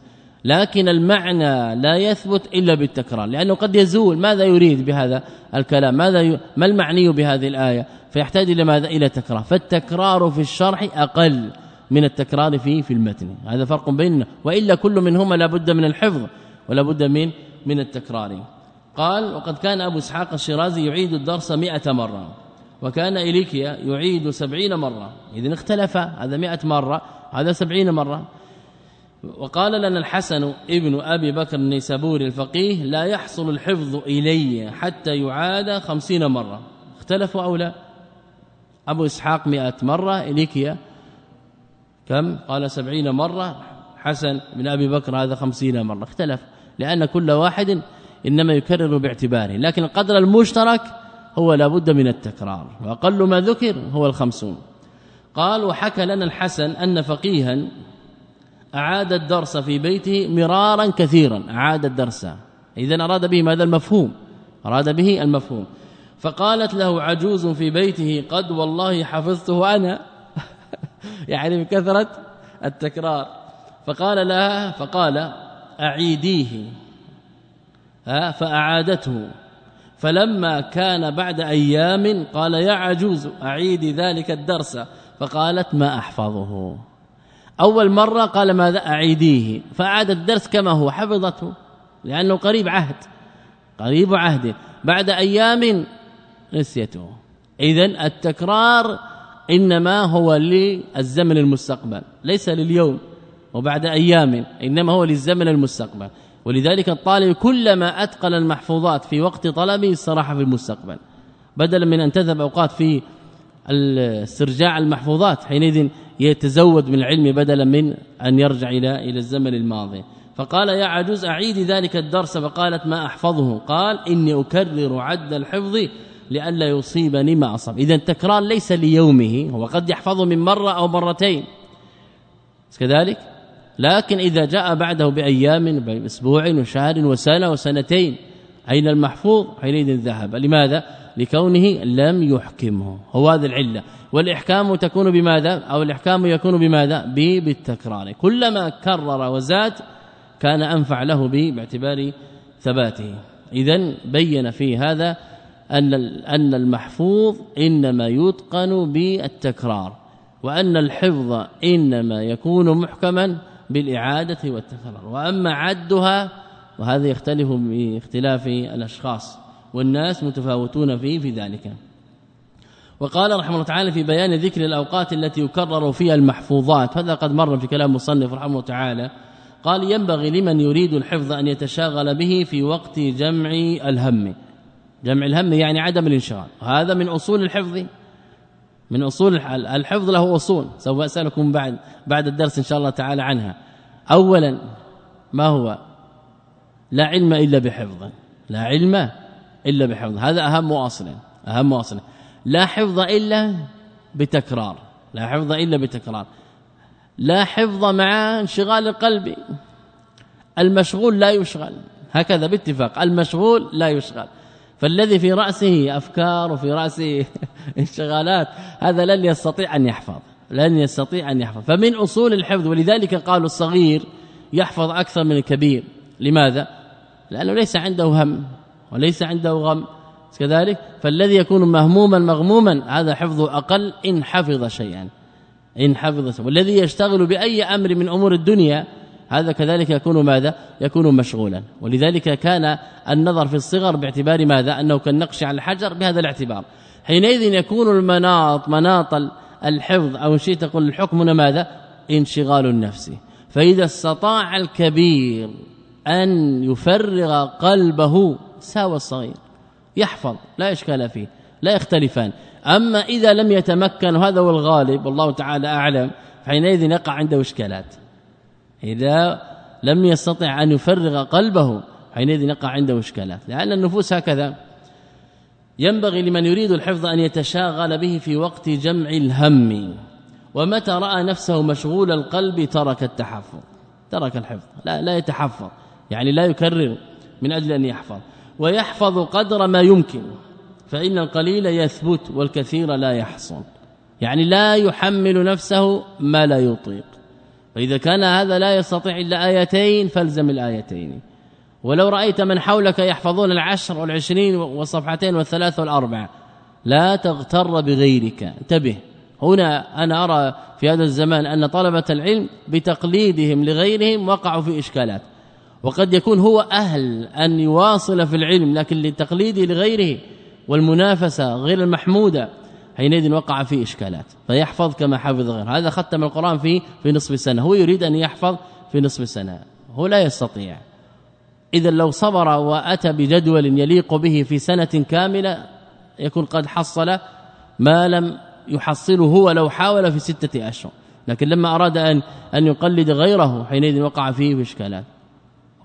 لكن المعنى لا يثبت إلا بالتكرار لأنه قد يزول ماذا يريد بهذا الكلام ماذا ي... ما المعني بهذه الآية؟ فيحتاج إلى ماذا؟ إلى تكرار. فالتكرار في الشرح أقل من التكرار في في المتن. هذا فرق بيننا وإلا كل منهما لابد من الحفظ ولا بد من من التكرار. قال وقد كان أبو إسحاق الشيرازي يعيد الدرس 100 مرة وكان إليكيا يعيد سبعين مرة. إذن اختلف هذا مئة مرة هذا سبعين مرة. وقال لنا الحسن ابن أبي بكر النيسابوري الفقيه لا يحصل الحفظ إلي حتى يعاد خمسين مرة. اختلفوا أو لا؟ أبو إسحاق مئة مرة إليكيا كم؟ قال سبعين مرة. حسن بن أبي بكر هذا خمسين مرة. اختلف. لأن كل واحد إنما يكرر باعتباره. لكن القدر المشترك هو لابد من التكرار. وأقل ما ذكر هو الخمسون. قال وحكى لنا الحسن أن فقيها أعاد الدرس في بيته مرارا كثيرا أعاد الدرس. إذا أراد به ماذا؟ المفهوم. أراد به المفهوم. فقالت له عجوز في بيته قد والله حفظته أنا. (laughs) يعني بكثرة التكرار. فقال لها فقال أعيديه. فأعادته. فلما كان بعد أيام قال يا عجوز أعيدي ذلك الدرس. فقالت ما أحفظه. أول مرة قال ماذا أعيديه؟ فأعاد الدرس كما هو حفظته لأنه قريب عهد قريب عهد بعد أيام نسيته. إذا التكرار إنما هو للزمن المستقبل ليس لليوم. وبعد أيام إنما هو للزمن المستقبل. ولذلك الطالب كلما أتقن المحفوظات في وقت طلبه استراح في المستقبل. بدلا من أن تذهب أوقات في استرجاع المحفوظات حينئذ يتزود من العلم بدلا من أن يرجع إلى إلى الزمن الماضي. فقال يا عجوز أعيدي ذلك الدرس. فقالت ما أحفظه؟ قال إني أكرر عد الحفظ لئلا يصيبني ما أصاب. إذا التكرار ليس ليومه هو قد يحفظه من مرة أو مرتين. كذلك؟ لكن إذا جاء بعده بأيام بأسبوع وشهر وسنة وسنتين أين المحفوظ؟ حينئذ ذهب. لماذا؟ لكونه لم يحكمه. هو هذا العلة. والإحكام تكون بماذا؟ أو الإحكام يكون بماذا؟ بالتكرار. كلما كرر وزاد كان أنفع له باعتبار ثباته. اذا بين في هذا أن أن المحفوظ إنما يتقن بالتكرار وأن الحفظ إنما يكون محكما بالإعادة والتكرار. وأما عدها وهذا يختلف باختلاف الأشخاص. والناس متفاوتون فيه في ذلك. وقال رحمه الله تعالى في بيان ذكر الأوقات التي يكرر فيها المحفوظات. هذا قد مر في كلام مصنف رحمه الله تعالى. قال ينبغي لمن يريد الحفظ أن يتشاغل به في وقت جمع الهم. جمع الهم يعني عدم الانشغال. هذا من أصول الحفظ. من أصول الحفظ له أصول. سوف أسألكم بعد بعد الدرس إن شاء الله تعالى عنها. اولا ما هو؟ لا علم إلا بحفظ. لا علم إلا بحفظ. هذا أهم واصل أهم واصل لا حفظ إلا بتكرار. لا حفظ إلا بتكرار. لا حفظ مع انشغال القلب. المشغول لا يشغل. هكذا باتفاق. المشغول لا يشغل. فالذي في رأسه أفكار وفي رأسه (laughs) انشغالات هذا لن يستطيع أن يحفظ. لن يستطيع أن يحفظ. فمن أصول الحفظ ولذلك قالوا الصغير يحفظ أكثر من الكبير. لماذا؟ لأنه ليس عنده هم. وليس عنده غم. كذلك فالذي يكون مهموما مغموما هذا حفظه أقل إن حفظ شيئا. إن حفظ شيئا. والذي يشتغل بأي أمر من أمور الدنيا هذا كذلك يكون ماذا؟ يكون مشغولا. ولذلك كان النظر في الصغر باعتبار ماذا؟ أنه كالنقش على الحجر بهذا الاعتبار. حينئذ يكون المناط مناط الحفظ أو شيء تقول الحكم ماذا؟ انشغال النفس. فإذا استطاع الكبير أن يفرغ قلبه ساوى الصغير. يحفظ لا إشكال فيه لا يختلفان. أما إذا لم يتمكن وهذا هو الغالب والله تعالى أعلم حينئذ يقع عنده إشكالات. إذا لم يستطع أن يفرغ قلبه حينئذ يقع عنده إشكالات. لأن النفوس هكذا. ينبغي لمن يريد الحفظ أن يتشاغل به في وقت جمع الهم. ومتى رأى نفسه مشغول القلب ترك التحفظ. ترك الحفظ لا لا يتحفظ. يعني لا يكرر من أجل أن يحفظ. ويحفظ قدر ما يمكن فإن القليل يثبت والكثير لا يحصل. يعني لا يحمل نفسه ما لا يطيق. فإذا كان هذا لا يستطيع إلا آيتين فالزم الآيتين. ولو رأيت من حولك يحفظون العشر والعشرين والصفحتين والثلاث والأربع لا تغتر بغيرك. انتبه. هنا أنا أرى في هذا الزمان أن طلبة العلم بتقليدهم لغيرهم وقعوا في إشكالات. وقد يكون هو أهل أن يواصل في العلم لكن لتقليده لغيره والمنافسة غير المحمودة حينئذ وقع في إشكالات. فيحفظ كما حفظ غيره. هذا ختم القرآن في في نصف سنة. هو يريد أن يحفظ في نصف سنة. هو لا يستطيع. اذا لو صبر وأتى بجدول يليق به في سنة كاملة يكون قد حصل ما لم يحصله هو لو حاول في ستة أشهر. لكن لما أراد أن أن يقلد غيره حينئذ وقع فيه في إشكالات.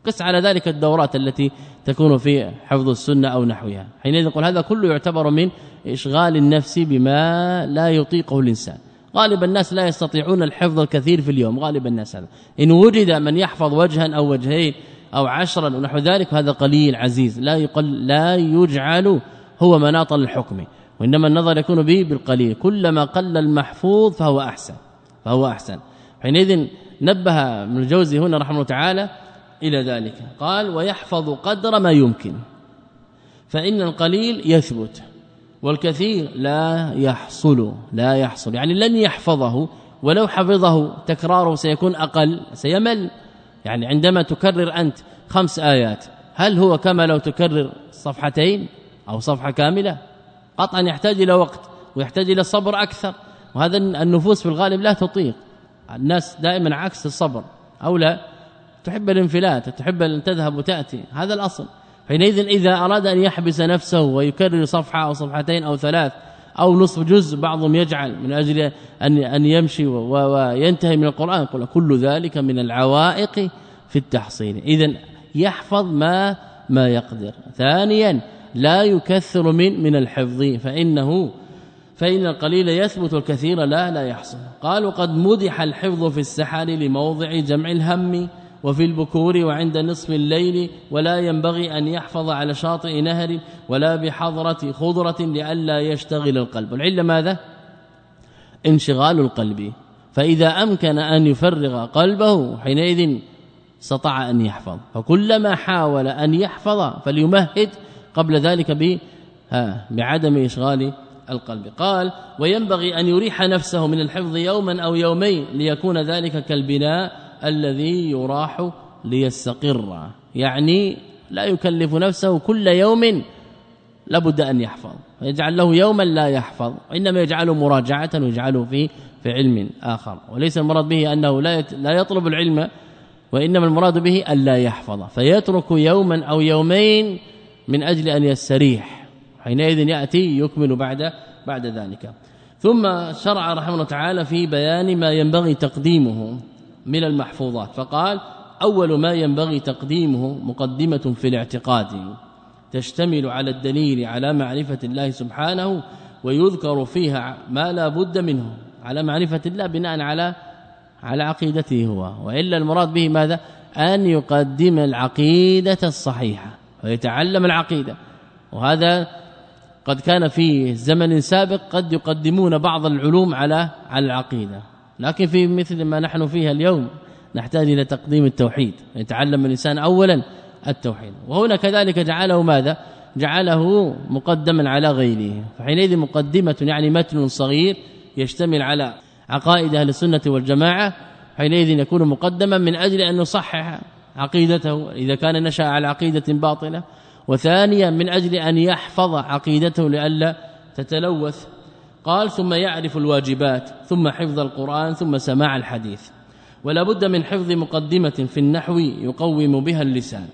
قس على ذلك الدورات التي تكون في حفظ السنة أو نحوها. حينئذ نقول هذا كله يعتبر من إشغال النفس بما لا يطيقه الإنسان. غالب الناس لا يستطيعون الحفظ الكثير في اليوم غالب الناس هذا. إن وجد من يحفظ وجها أو وجهين أو عشرا ونحو ذلك هذا قليل عزيز. لا يقل لا يجعل هو مناط الحكم وإنما النظر يكون به بالقليل. كلما قل المحفوظ فهو أحسن فهو أحسن. حينئذ نبه ابن الجوزي هنا رحمه الله تعالى إلى ذلك. قال ويحفظ قدر ما يمكن. فإن القليل يثبت والكثير لا يحصل لا يحصل. يعني لن يحفظه ولو حفظه تكراره سيكون أقل سيمل. يعني عندما تكرر أنت خمس آيات هل هو كما لو تكرر صفحتين أو صفحة كاملة؟ قطعا يحتاج إلى وقت ويحتاج إلى صبر أكثر. وهذا النفوس في الغالب لا تطيق. الناس دائما عكس الصبر. أو لا تحب الانفلات تحب أن تذهب وتأتي هذا الأصل. حينئذ إذا أراد أن يحبس نفسه ويكرر صفحة أو صفحتين أو ثلاث أو نصف جزء بعضهم يجعل من أجل أن أن يمشي وينتهي من القرآن يقول كل ذلك من العوائق في التحصيل. اذا يحفظ ما ما يقدر. ثانيا لا يكثر من من الحفظ فإنه فإن القليل يثبت الكثير لا لا يحصل. قالوا قد مدح الحفظ في السحر لموضع جمع الهم وفي البكور وعند نصف الليل ولا ينبغي أن يحفظ على شاطئ نهر ولا بحضرة خضرة لئلا يشتغل القلب. العلة ماذا؟ انشغال القلب. فإذا أمكن أن يفرغ قلبه حينئذ استطاع أن يحفظ. فكلما حاول أن يحفظ فليمهد قبل ذلك ب بعدم إشغال القلب. قال وينبغي أن يريح نفسه من الحفظ يوما أو يومين ليكون ذلك كالبناء الذي يراح ليستقر. يعني لا يكلف نفسه كل يوم لابد أن يحفظ. يجعل له يوما لا يحفظ. وانما يجعله مراجعة ويجعله في في علم آخر. وليس المراد به أنه لا لا يطلب العلم وإنما المراد به الا يحفظ. فيترك يوما أو يومين من أجل أن يستريح. حينئذ يأتي يكمل بعد بعد ذلك. ثم شرع رحمه الله تعالى في بيان ما ينبغي تقديمه. من المحفوظات. فقال أول ما ينبغي تقديمه مقدمة في الاعتقاد. تشتمل على الدليل على معرفة الله سبحانه ويذكر فيها ما لا بد منه. على معرفة الله بناء على على عقيدته هو. وإلا المراد به ماذا؟ أن يقدم العقيدة الصحيحة ويتعلم العقيدة. وهذا قد كان في زمن سابق قد يقدمون بعض العلوم على على العقيدة. لكن في مثل ما نحن فيها اليوم نحتاج إلى تقديم التوحيد يتعلم الإنسان اولا التوحيد. وهنا كذلك جعله ماذا؟ جعله مقدما على غيره. فحينئذ مقدمة يعني متن صغير يشتمل على عقائد أهل السنة والجماعة حينئذ يكون مقدما من أجل أن يصحح عقيدته إذا كان نشأ على عقيدة باطلة. وثانيا من أجل أن يحفظ عقيدته لئلا تتلوث قال ثم يعرف الواجبات ثم حفظ القرآن ثم سماع الحديث. ولا بد من حفظ مقدمة في النحو يقوم بها اللسان.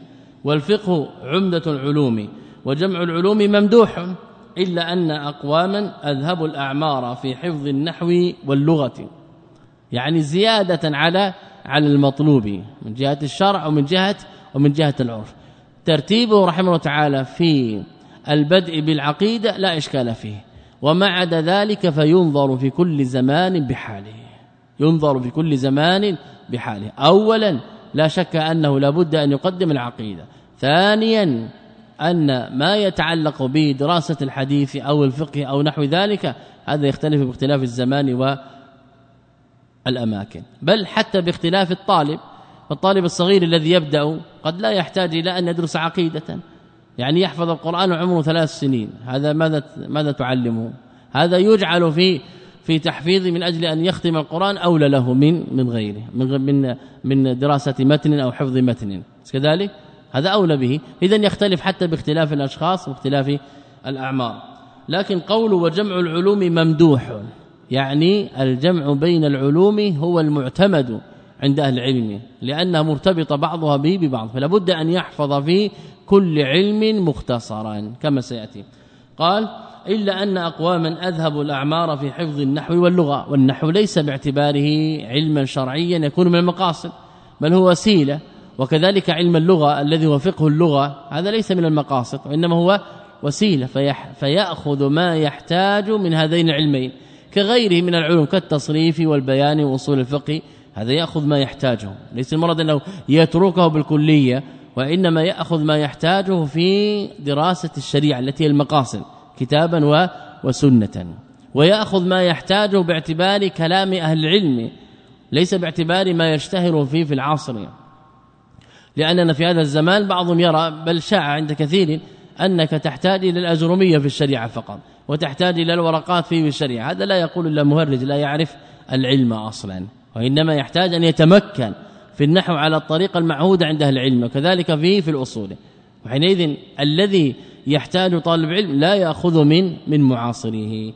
والفقه عمدة العلوم وجمع العلوم ممدوح إلا أن أقواما أذهبوا الأعمار في حفظ النحو واللغة. يعني زيادة على على المطلوب من جهة الشرع ومن جهة ومن جهة العرف. ترتيبه رحمه الله تعالى في البدء بالعقيدة لا إشكال فيه. وما عدا ذلك فينظر في كل زمان بحاله. ينظر في كل زمان بحاله. اولا لا شك أنه لابد أن يقدم العقيدة. ثانيا أن ما يتعلق بدراسة الحديث أو الفقه أو نحو ذلك هذا يختلف باختلاف الزمان والأماكن. بل حتى باختلاف الطالب الطالب الصغير الذي يبدأ قد لا يحتاج إلى أن يدرس عقيدة. يعني يحفظ القرآن وعمره ثلاث سنين. هذا ماذا ماذا تعلمه؟ هذا يجعل في في تحفيظ من أجل أن يختم القرآن أولى له من من غيره من من من دراسة متن أو حفظ متن. كذلك؟ هذا أولى به. اذا يختلف حتى باختلاف الأشخاص واختلاف الأعمار. لكن قول وجمع العلوم ممدوح. يعني الجمع بين العلوم هو المعتمد عند أهل العلم لأنها مرتبطة بعضها به ببعض. فلا بد أن يحفظ في كل علم مختصرا كما سيأتي. قال إلا أن أقواما أذهبوا الأعمار في حفظ النحو واللغة والنحو ليس باعتباره علما شرعيا يكون من المقاصد بل هو وسيلة وكذلك علم اللغة الذي هو فقه اللغة هذا ليس من المقاصد وإنما هو وسيلة فيح فيأخذ ما يحتاج من هذين العلمين كغيره من العلوم كالتصريف والبيان وأصول الفقه هذا يأخذ ما يحتاجه. ليس المراد أنه يتركه بالكلية وإنما يأخذ ما يحتاجه في دراسة الشريعة التي هي المقاصد كتابا وسنة. ويأخذ ما يحتاجه باعتبار كلام أهل العلم ليس باعتبار ما يشتهر فيه في العصر. لأننا في هذا الزمان بعضهم يرى بل شاع عند كثير أنك تحتاج إلى الأزرمية في الشريعة فقط وتحتاج إلى الورقات في الشريعة. هذا لا يقول إلا مهرج لا يعرف العلم أصلا وإنما يحتاج أن يتمكن في النحو على الطريقة المعهوده عند أهل العلم وكذلك في في الأصول. وحينئذ الذي يحتاج طالب علم لا يأخذ من من معاصريه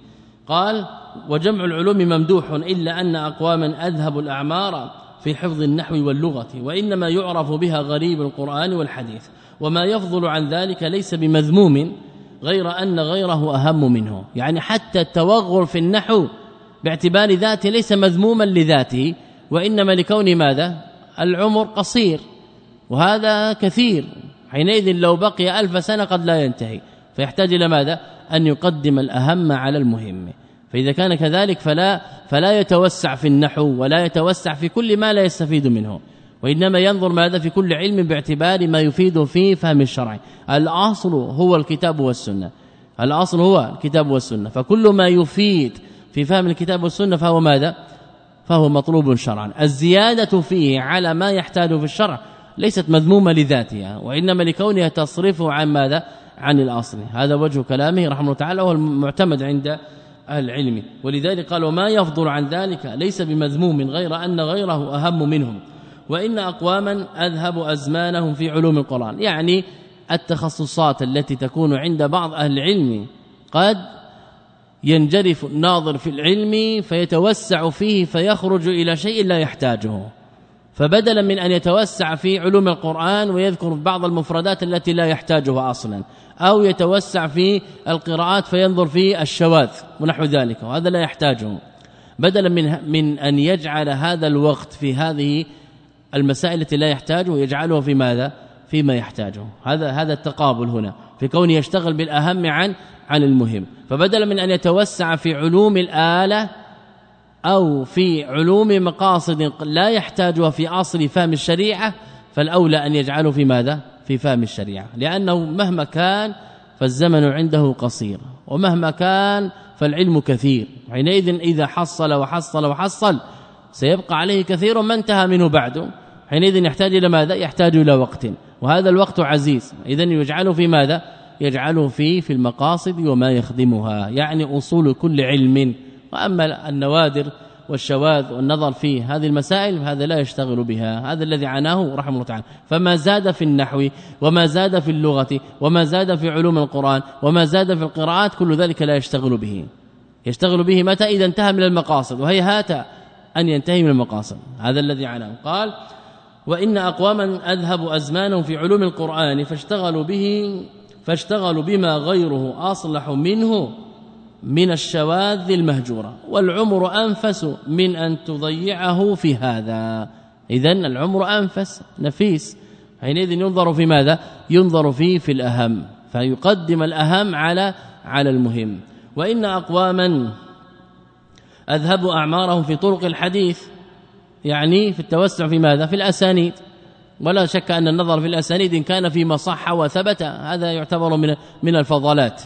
قال وجمع العلوم ممدوح إلا أن أقواما اذهبوا الأعمار في حفظ النحو واللغة وإنما يعرف بها غريب القرآن والحديث. وما يفضل عن ذلك ليس بمذموم غير أن غيره أهم منه. يعني حتى التوغل في النحو باعتبار ذاته ليس مذموما لذاته وإنما لكون ماذا؟ العمر قصير وهذا كثير. حينئذ لو بقي ألف سنة قد لا ينتهي. فيحتاج إلى ماذا؟ أن يقدم الأهم على المهم. فإذا كان كذلك فلا فلا يتوسع في النحو ولا يتوسع في كل ما لا يستفيد منه. وإنما ينظر ماذا؟ في كل علم باعتبار ما يفيد في فهم الشرع. الأصل هو الكتاب والسنة. الأصل هو الكتاب والسنة. فكل ما يفيد في فهم الكتاب والسنة فهو ماذا؟ فهو مطلوب شرعا. الزيادة فيه على ما يحتاج في الشرع ليست مذمومة لذاتها وإنما لكونها تصرفه عن ماذا؟ عن الأصل. هذا وجه كلامه رحمه الله تعالى وهو المعتمد عند العلم. ولذلك قال وما يفضل عن ذلك ليس بمذموم غير أن غيره أهم منهم. وإن أقواما اذهبوا أزمانهم في علوم القرآن. يعني التخصصات التي تكون عند بعض أهل العلم قد ينجرف الناظر في العلم فيتوسع فيه فيخرج إلى شيء لا يحتاجه. فبدلا من أن يتوسع في علوم القرآن ويذكر بعض المفردات التي لا يحتاجها أصلا أو يتوسع في القراءات فينظر في الشواذ ونحو ذلك وهذا لا يحتاجه. بدلا من من أن يجعل هذا الوقت في هذه المسائل التي لا يحتاجه يجعله في ماذا؟ فيما يحتاجه. هذا هذا التقابل هنا. في كونه يشتغل بالأهم عن عن المهم. فبدلا من أن يتوسع في علوم الآلة أو في علوم مقاصد لا يحتاجها في أصل فهم الشريعة فالأولى أن يجعله في ماذا؟ في فهم الشريعة. لأنه مهما كان فالزمن عنده قصير ومهما كان فالعلم كثير. حينئذ إذا حصل وحصل وحصل سيبقى عليه كثير ما انتهى منه بعده حينئذ يحتاج إلى ماذا؟ يحتاج إلى وقت. وهذا الوقت عزيز. اذا يجعله في ماذا؟ يجعله في في المقاصد وما يخدمها. يعني أصول كل علم. وأما النوادر والشواذ والنظر في هذه المسائل هذا لا يشتغل بها. هذا الذي عناه رحمه الله تعالى. فما زاد في النحو وما زاد في اللغة وما زاد في علوم القرآن وما زاد في القراءات كل ذلك لا يشتغل به. يشتغل به متى؟ إذا انتهى من المقاصد. وهي هات أن ينتهي من المقاصد. هذا الذي عناه قال وإن أقواما أذهبوا أزمانهم في علوم القرآن فاشتغلوا به فاشتغلوا بما غيره أصلح منه من الشواذ المهجورة. والعمر أنفس من أن تضيعه في هذا. إذا العمر أنفس نفيس. حينئذ ينظر في ماذا؟ ينظر فيه في الأهم. فيقدم الأهم على على المهم. وإن أقواما أذهبوا أعمارهم في طرق الحديث يعني في التوسع في ماذا؟ في الأسانيد. ولا شك أن النظر في الأسانيد إن كان فيما صح وثبت هذا يعتبر من من الفضلات.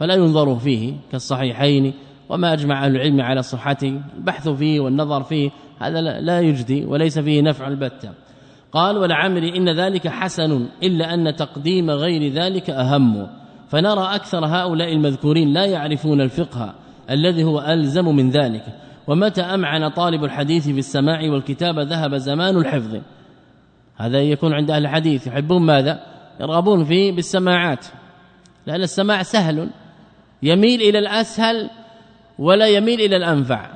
فلا ينظر فيه كالصحيحين وما أجمع أهل العلم على صحته. البحث فيه والنظر فيه هذا لا يجدي وليس فيه نفع البتة. قال ولعمري إن ذلك حسن إلا أن تقديم غير ذلك أهم. فنرى أكثر هؤلاء المذكورين لا يعرفون الفقه الذي هو ألزم من ذلك. ومتى أمعن طالب الحديث في السماع والكتابة ذهب زمان الحفظ. هذا يكون عند أهل الحديث. يحبون ماذا؟ يرغبون فيه بالسماعات. لأن السماع سهل. يميل إلى الأسهل ولا يميل إلى الأنفع.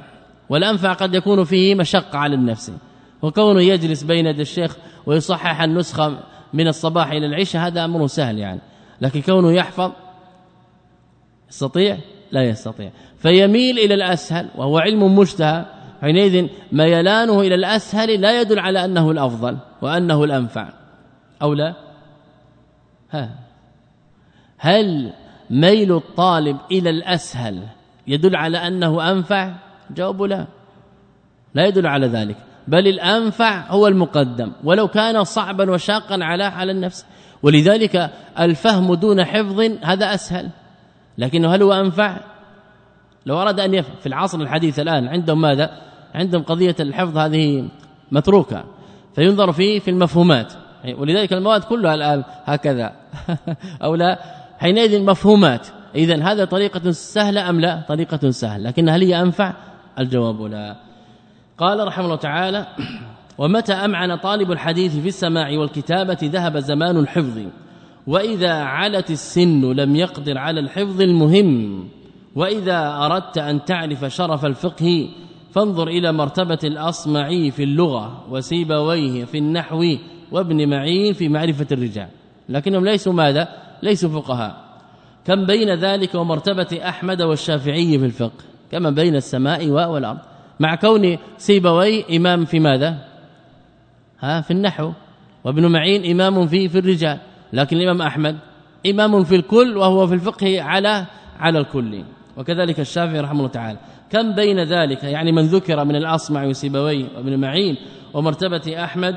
والأنفع قد يكون فيه مشقة على النفس. وكونه يجلس بين يدي الشيخ ويصحح النسخة من الصباح إلى العشاء هذا أمر سهل يعني. لكن كونه يحفظ يستطيع لا يستطيع. فيميل إلى الأسهل وهو علم مشتهى حينئذ ميلانه إلى الأسهل لا يدل على أنه الأفضل وأنه الأنفع. أو لا؟ ها. هل ميل الطالب إلى الأسهل يدل على أنه أنفع؟ جواب لا. لا يدل على ذلك. بل الأنفع هو المقدم ولو كان صعبا وشاقا على على النفس. ولذلك الفهم دون حفظ هذا أسهل. لكنه هل هو أنفع؟ لو أراد أن يفهم في العصر الحديث الآن عندهم ماذا؟ عندهم قضية الحفظ هذه متروكة فينظر فيه في المفهومات. ولذلك المواد كلها الآن هكذا. (laughs) أو لا؟ حينئذ مفهومات اذا هذا طريقة سهلة أم لا؟ طريقة سهلة. لكن هل هي أنفع؟ الجواب لا. قال رحمه الله تعالى (clears throat) ومتى أمعن طالب الحديث في السماع والكتابة ذهب زمان الحفظ؟ وإذا علت السن لم يقدر على الحفظ المهم وإذا أردت أن تعرف شرف الفقه فانظر إلى مرتبة الأصمعي في اللغة وسيبويه في النحو وابن معين في معرفة الرجال. لكنهم ليسوا ماذا؟ ليسوا فقهاء. كم بين ذلك ومرتبة أحمد والشافعي في الفقه؟ كما بين السماء والأرض. مع كون سيبوي إمام في ماذا؟ ها في النحو. وابن معين إمام في في الرجال. لكن الإمام أحمد إمام في الكل وهو في الفقه على على الكل. وكذلك الشافعي رحمه الله تعالى. كم بين ذلك؟ يعني من ذكر من الأصمع وسيبوي وابن معين ومرتبة أحمد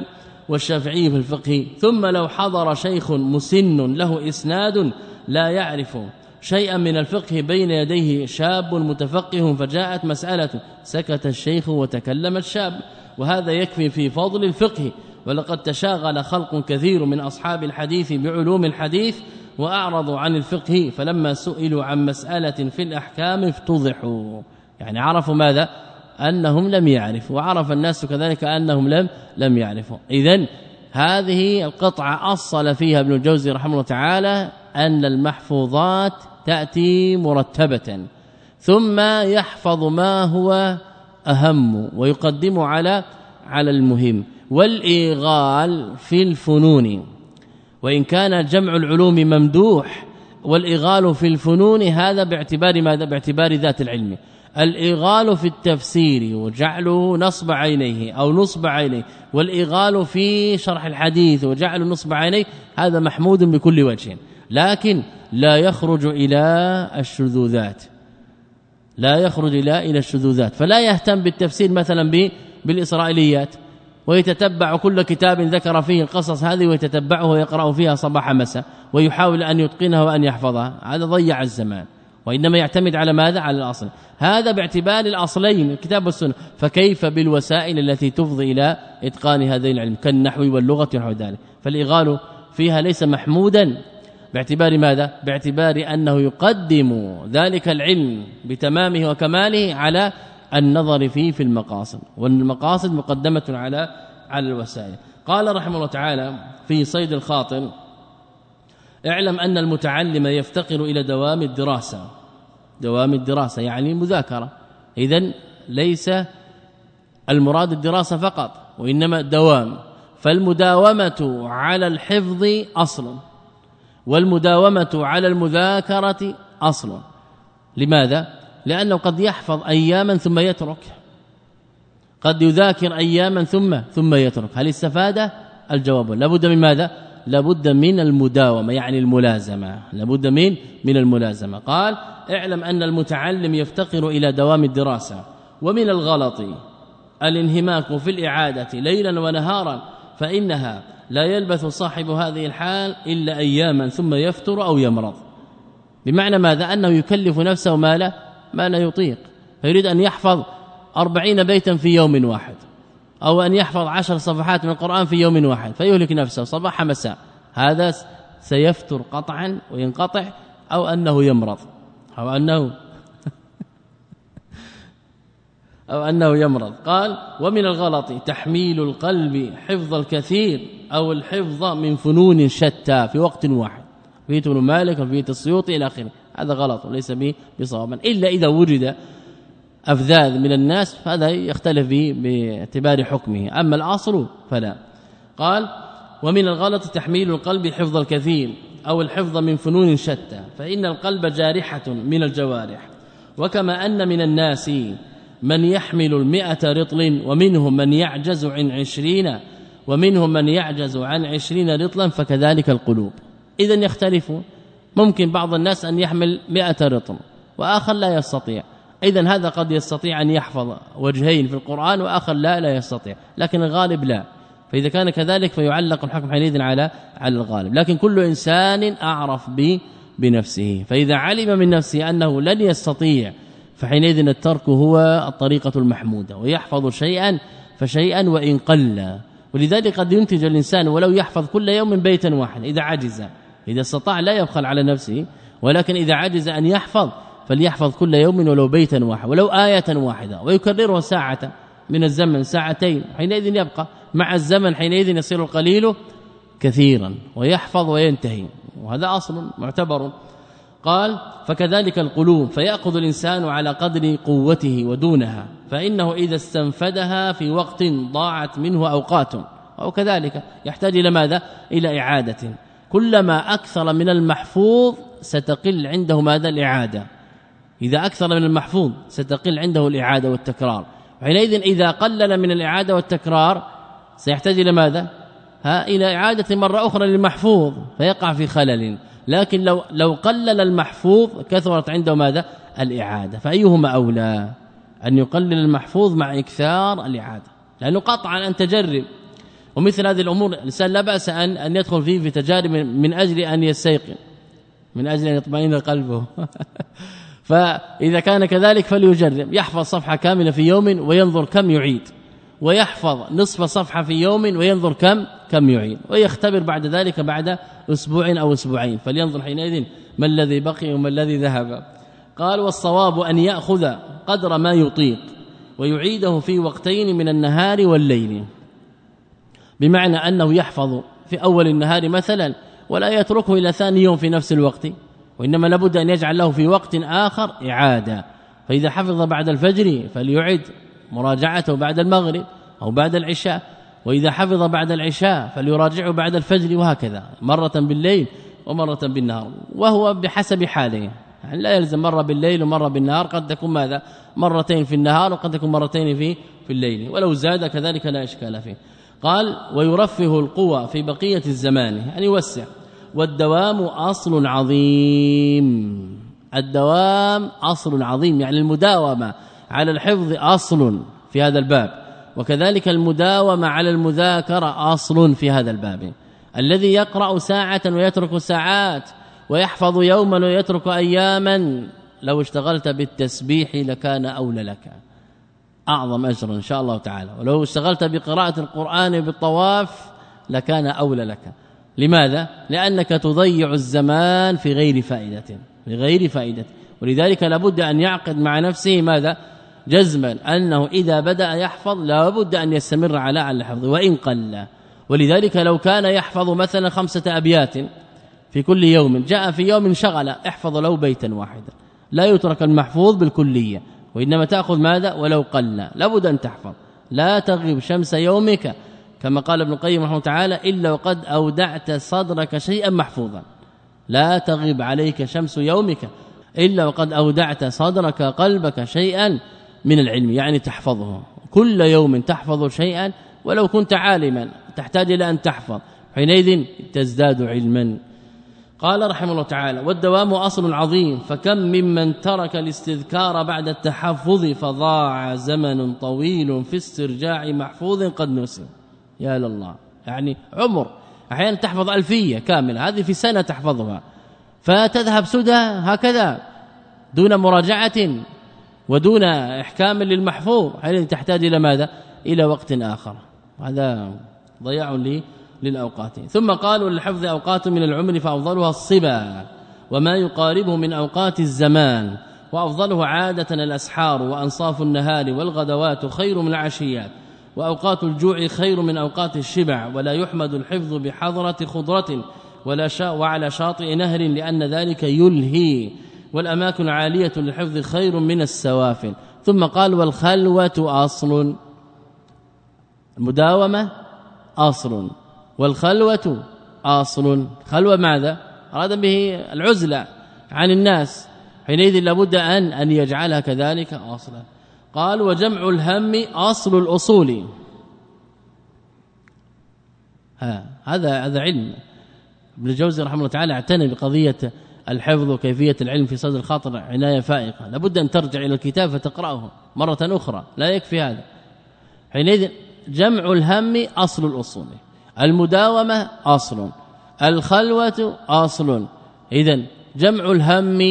والشافعي في الفقه. ثم لو حضر شيخ مسن له إسناد لا يعرف شيئا من الفقه بين يديه شاب متفقه فجاءت مسألة. سكت الشيخ وتكلم الشاب. وهذا يكفي في فضل الفقه. ولقد تشاغل خلق كثير من أصحاب الحديث بعلوم الحديث وأعرضوا عن الفقه فلما سئلوا عن مسألة في الأحكام افتضحوا. يعني عرفوا ماذا؟ أنهم لم يعرفوا وعرف الناس كذلك أنهم لم لم يعرفوا. إذا هذه القطعة أصل فيها ابن الجوزي رحمه الله تعالى أن المحفوظات تأتي مرتبة ثم يحفظ ما هو أهم ويقدم على على المهم. والإيغال في الفنون. وإن كان جمع العلوم ممدوح والإغال في الفنون هذا باعتبار ماذا؟ باعتبار ذات العلم. الإغال في التفسير وجعله نصب عينيه أو نصب عينيه والإغال في شرح الحديث وجعله نصب عينيه هذا محمود بكل وجه. لكن لا يخرج إلى الشذوذات. لا يخرج إلى الشذوذات. فلا يهتم بالتفسير مثلا بالإسرائيليات. ويتتبع كل كتاب ذكر فيه القصص هذه ويتتبعه ويقرأ فيها صباح مساء ويحاول أن يتقنها وأن يحفظها هذا ضيع الزمان. وإنما يعتمد على ماذا؟ على الأصل. هذا باعتبار الأصلين الكتاب والسنة. فكيف بالوسائل التي تفضي إلى إتقان هذين العلم؟ كالنحو واللغة ونحو ذلك. فالاغال فيها ليس محمودا. باعتبار ماذا؟ باعتبار أنه يقدم ذلك العلم بتمامه وكماله على النظر فيه في المقاصد والمقاصد مقدمة على على الوسائل. قال رحمه الله تعالى في صيد الخاطر اعلم أن المتعلم يفتقر إلى دوام الدراسة. دوام الدراسة يعني المذاكرة. اذا ليس المراد الدراسة فقط وإنما الدوام فالمداومة على الحفظ أصل والمداومة على المذاكرة أصل. لماذا؟ لأنه قد يحفظ أياما ثم يترك. قد يذاكر أياما ثم ثم يترك. هل استفاد؟ الجواب لابد من ماذا؟ لابد من المداومة يعني الملازمة. لابد من من الملازمة. قال اعلم أن المتعلم يفتقر إلى دوام الدراسة. ومن الغلط الانهماك في الإعادة ليلا ونهارا فإنها لا يلبث صاحب هذه الحال إلا أياما ثم يفتر أو يمرض. بمعنى ماذا؟ أنه يكلف نفسه ما لا ما لا يطيق. فيريد أن يحفظ أربعين بيتا في يوم واحد أو أن يحفظ عشر صفحات من القرآن في يوم واحد فيهلك نفسه صباح مساء. هذا سيفتر قطعا وينقطع أو أنه يمرض أو أنه (laughs) أو أنه يمرض. قال ومن الغلط تحميل القلب حفظ الكثير أو الحفظ من فنون شتى في وقت واحد. فيه ابن مالك وفيه السيوطي إلى آخره. هذا غلط وليس به بصوابا إلا إذا وجد أفذاذ من الناس فهذا يختلف باعتبار حكمه. أما الأصل فلا. قال ومن الغلط تحميل القلب حفظ الكثير أو الحفظ من فنون شتى فإن القلب جارحة من الجوارح. وكما أن من الناس من يحمل المئة رطل ومنهم من يعجز عن عشرين ومنهم من يعجز عن عشرين رطلا فكذلك القلوب. إذا يختلفون ممكن بعض الناس أن يحمل مئة رطل وآخر لا يستطيع. اذا هذا قد يستطيع أن يحفظ وجهين في القرآن وآخر لا لا يستطيع. لكن الغالب لا. فإذا كان كذلك فيعلق الحكم حينئذ على على الغالب. لكن كل إنسان أعرف ب بنفسه. فإذا علم من نفسه أنه لن يستطيع فحينئذ الترك هو الطريقة المحمودة. ويحفظ شيئا فشيئا وإن قل. ولذلك قد ينتج الإنسان ولو يحفظ كل يوم بيتا واحدا إذا عجز. إذا استطاع لا يبخل على نفسه ولكن إذا عجز أن يحفظ فليحفظ كل يوم ولو بيتا واحدا ولو آية واحدة ويكرره ساعة من الزمن ساعتين حينئذ يبقى مع الزمن حينئذ يصير القليل كثيرا ويحفظ وينتهي. وهذا أصل معتبر. قال فكذلك القلوب فيأخذ الإنسان على قدر قوته ودونها فإنه إذا استنفدها في وقت ضاعت منه أوقات. أو كذلك يحتاج إلى ماذا؟ إلى إعادة. كلما أكثر من المحفوظ ستقل عنده ماذا؟ الإعادة. إذا أكثر من المحفوظ ستقل عنده الإعادة والتكرار. حينئذ إذا قلل من الإعادة والتكرار سيحتاج إلى ماذا؟ ها إلى إعادة مرة أخرى للمحفوظ فيقع في خلل. لكن لو لو قلل المحفوظ كثرت عنده ماذا؟ الإعادة. فأيهما أولى؟ أن يقلل المحفوظ مع إكثار الإعادة. لأنه قطعا ان تجرب ومثل هذه الأمور الإنسان لا بأس ان أن يدخل فيه في تجارب من أجل أن يستيقن. من أجل أن يطمئن قلبه. (laughs) فإذا كان كذلك فليجرب. يحفظ صفحة كاملة في يوم وينظر كم يعيد. ويحفظ نصف صفحة في يوم وينظر كم كم يعيد. ويختبر بعد ذلك بعد أسبوع أو أسبوعين. فلينظر حينئذ ما الذي بقي وما الذي ذهب. قال والصواب أن يأخذ قدر ما يطيق. ويعيده في وقتين من النهار والليل. بمعنى أنه يحفظ في أول النهار مثلا ولا يتركه إلى ثاني يوم في نفس الوقت وإنما لابد أن يجعل له في وقت آخر إعادة. فإذا حفظ بعد الفجر فليعد مراجعته بعد المغرب أو بعد العشاء وإذا حفظ بعد العشاء فليراجعه بعد الفجر وهكذا مرة بالليل ومرة بالنهار وهو بحسب حاله. يعني لا يلزم مرة بالليل ومرة بالنهار قد تكون ماذا؟ مرتين في النهار وقد تكون مرتين في في الليل. ولو زاد كذلك لا إشكال فيه. قال ويرفه القوى في بقية الزمان يعني يوسع. والدوام أصل عظيم. الدوام أصل عظيم يعني المداومة على الحفظ أصل في هذا الباب. وكذلك المداومة على المذاكرة أصل في هذا الباب. الذي يقرأ ساعة ويترك ساعات ويحفظ يوما ويترك أياما لو اشتغلت بالتسبيح لكان أولى لك. أعظم أجر إن شاء الله تعالى. ولو اشتغلت بقراءة القرآن بالطواف لكان أولى لك. لماذا؟ لأنك تضيع الزمان في غير فائدة في غير فائدة. ولذلك لابد أن يعقد مع نفسه ماذا؟ جزما أنه إذا بدأ يحفظ لابد أن يستمر على على الحفظ وإن قل. ولذلك لو كان يحفظ مثلا خمسة أبيات في كل يوم جاء في يوم شغل احفظ لو بيتا واحدا. لا يترك المحفوظ بالكلية. وإنما تأخذ ماذا؟ ولو قل. لابد أن تحفظ. لا تغيب شمس يومك كما قال ابن القيم رحمه تعالى إلا وقد أودعت صدرك شيئا محفوظا. لا تغيب عليك شمس يومك إلا وقد أودعت صدرك قلبك شيئا من العلم يعني تحفظه. كل يوم تحفظ شيئا ولو كنت عالما تحتاج إلى أن تحفظ. حينئذ تزداد علما. قال رحمه الله تعالى والدوام أصل عظيم فكم ممن ترك الاستذكار بعد التحفظ فضاع زمن طويل في استرجاع محفوظ قد نسي. يا لله يعني عمر أحيانا تحفظ ألفية كاملة هذه في سنة تحفظها. فتذهب سدى هكذا دون مراجعة ودون إحكام للمحفوظ. هل تحتاج إلى ماذا؟ إلى وقت آخر. هذا ضياع لي للأوقات. ثم قالوا للحفظ أوقات من العمر فأفضلها الصبا وما يقاربه من أوقات الزمان وأفضله عادة الأسحار وأنصاف النهار والغدوات خير من العشيات وأوقات الجوع خير من أوقات الشبع ولا يحمد الحفظ بحضرة خضرة ولا شاء وعلى شاطئ نهر لأن ذلك يلهي والأماكن عالية للحفظ خير من السوافل. ثم قال والخلوة أصل. المداومة أصل. والخلوة أصل. خلوة ماذا؟ أراد به العزلة عن الناس. حينئذ لابد ان أن يجعلها كذلك أصلا. قال وجمع الهم أصل الأصول. ها هذا هذا علم. ابن الجوزي رحمه الله تعالى اعتنى بقضية الحفظ وكيفية العلم في صدر الخاطر عناية فائقة. لابد أن ترجع إلى الكتاب فتقرأه مرة أخرى. لا يكفي هذا. حينئذ جمع الهم أصل الأصول. المداومة أصل الخلوة أصل. اذا جمع الهم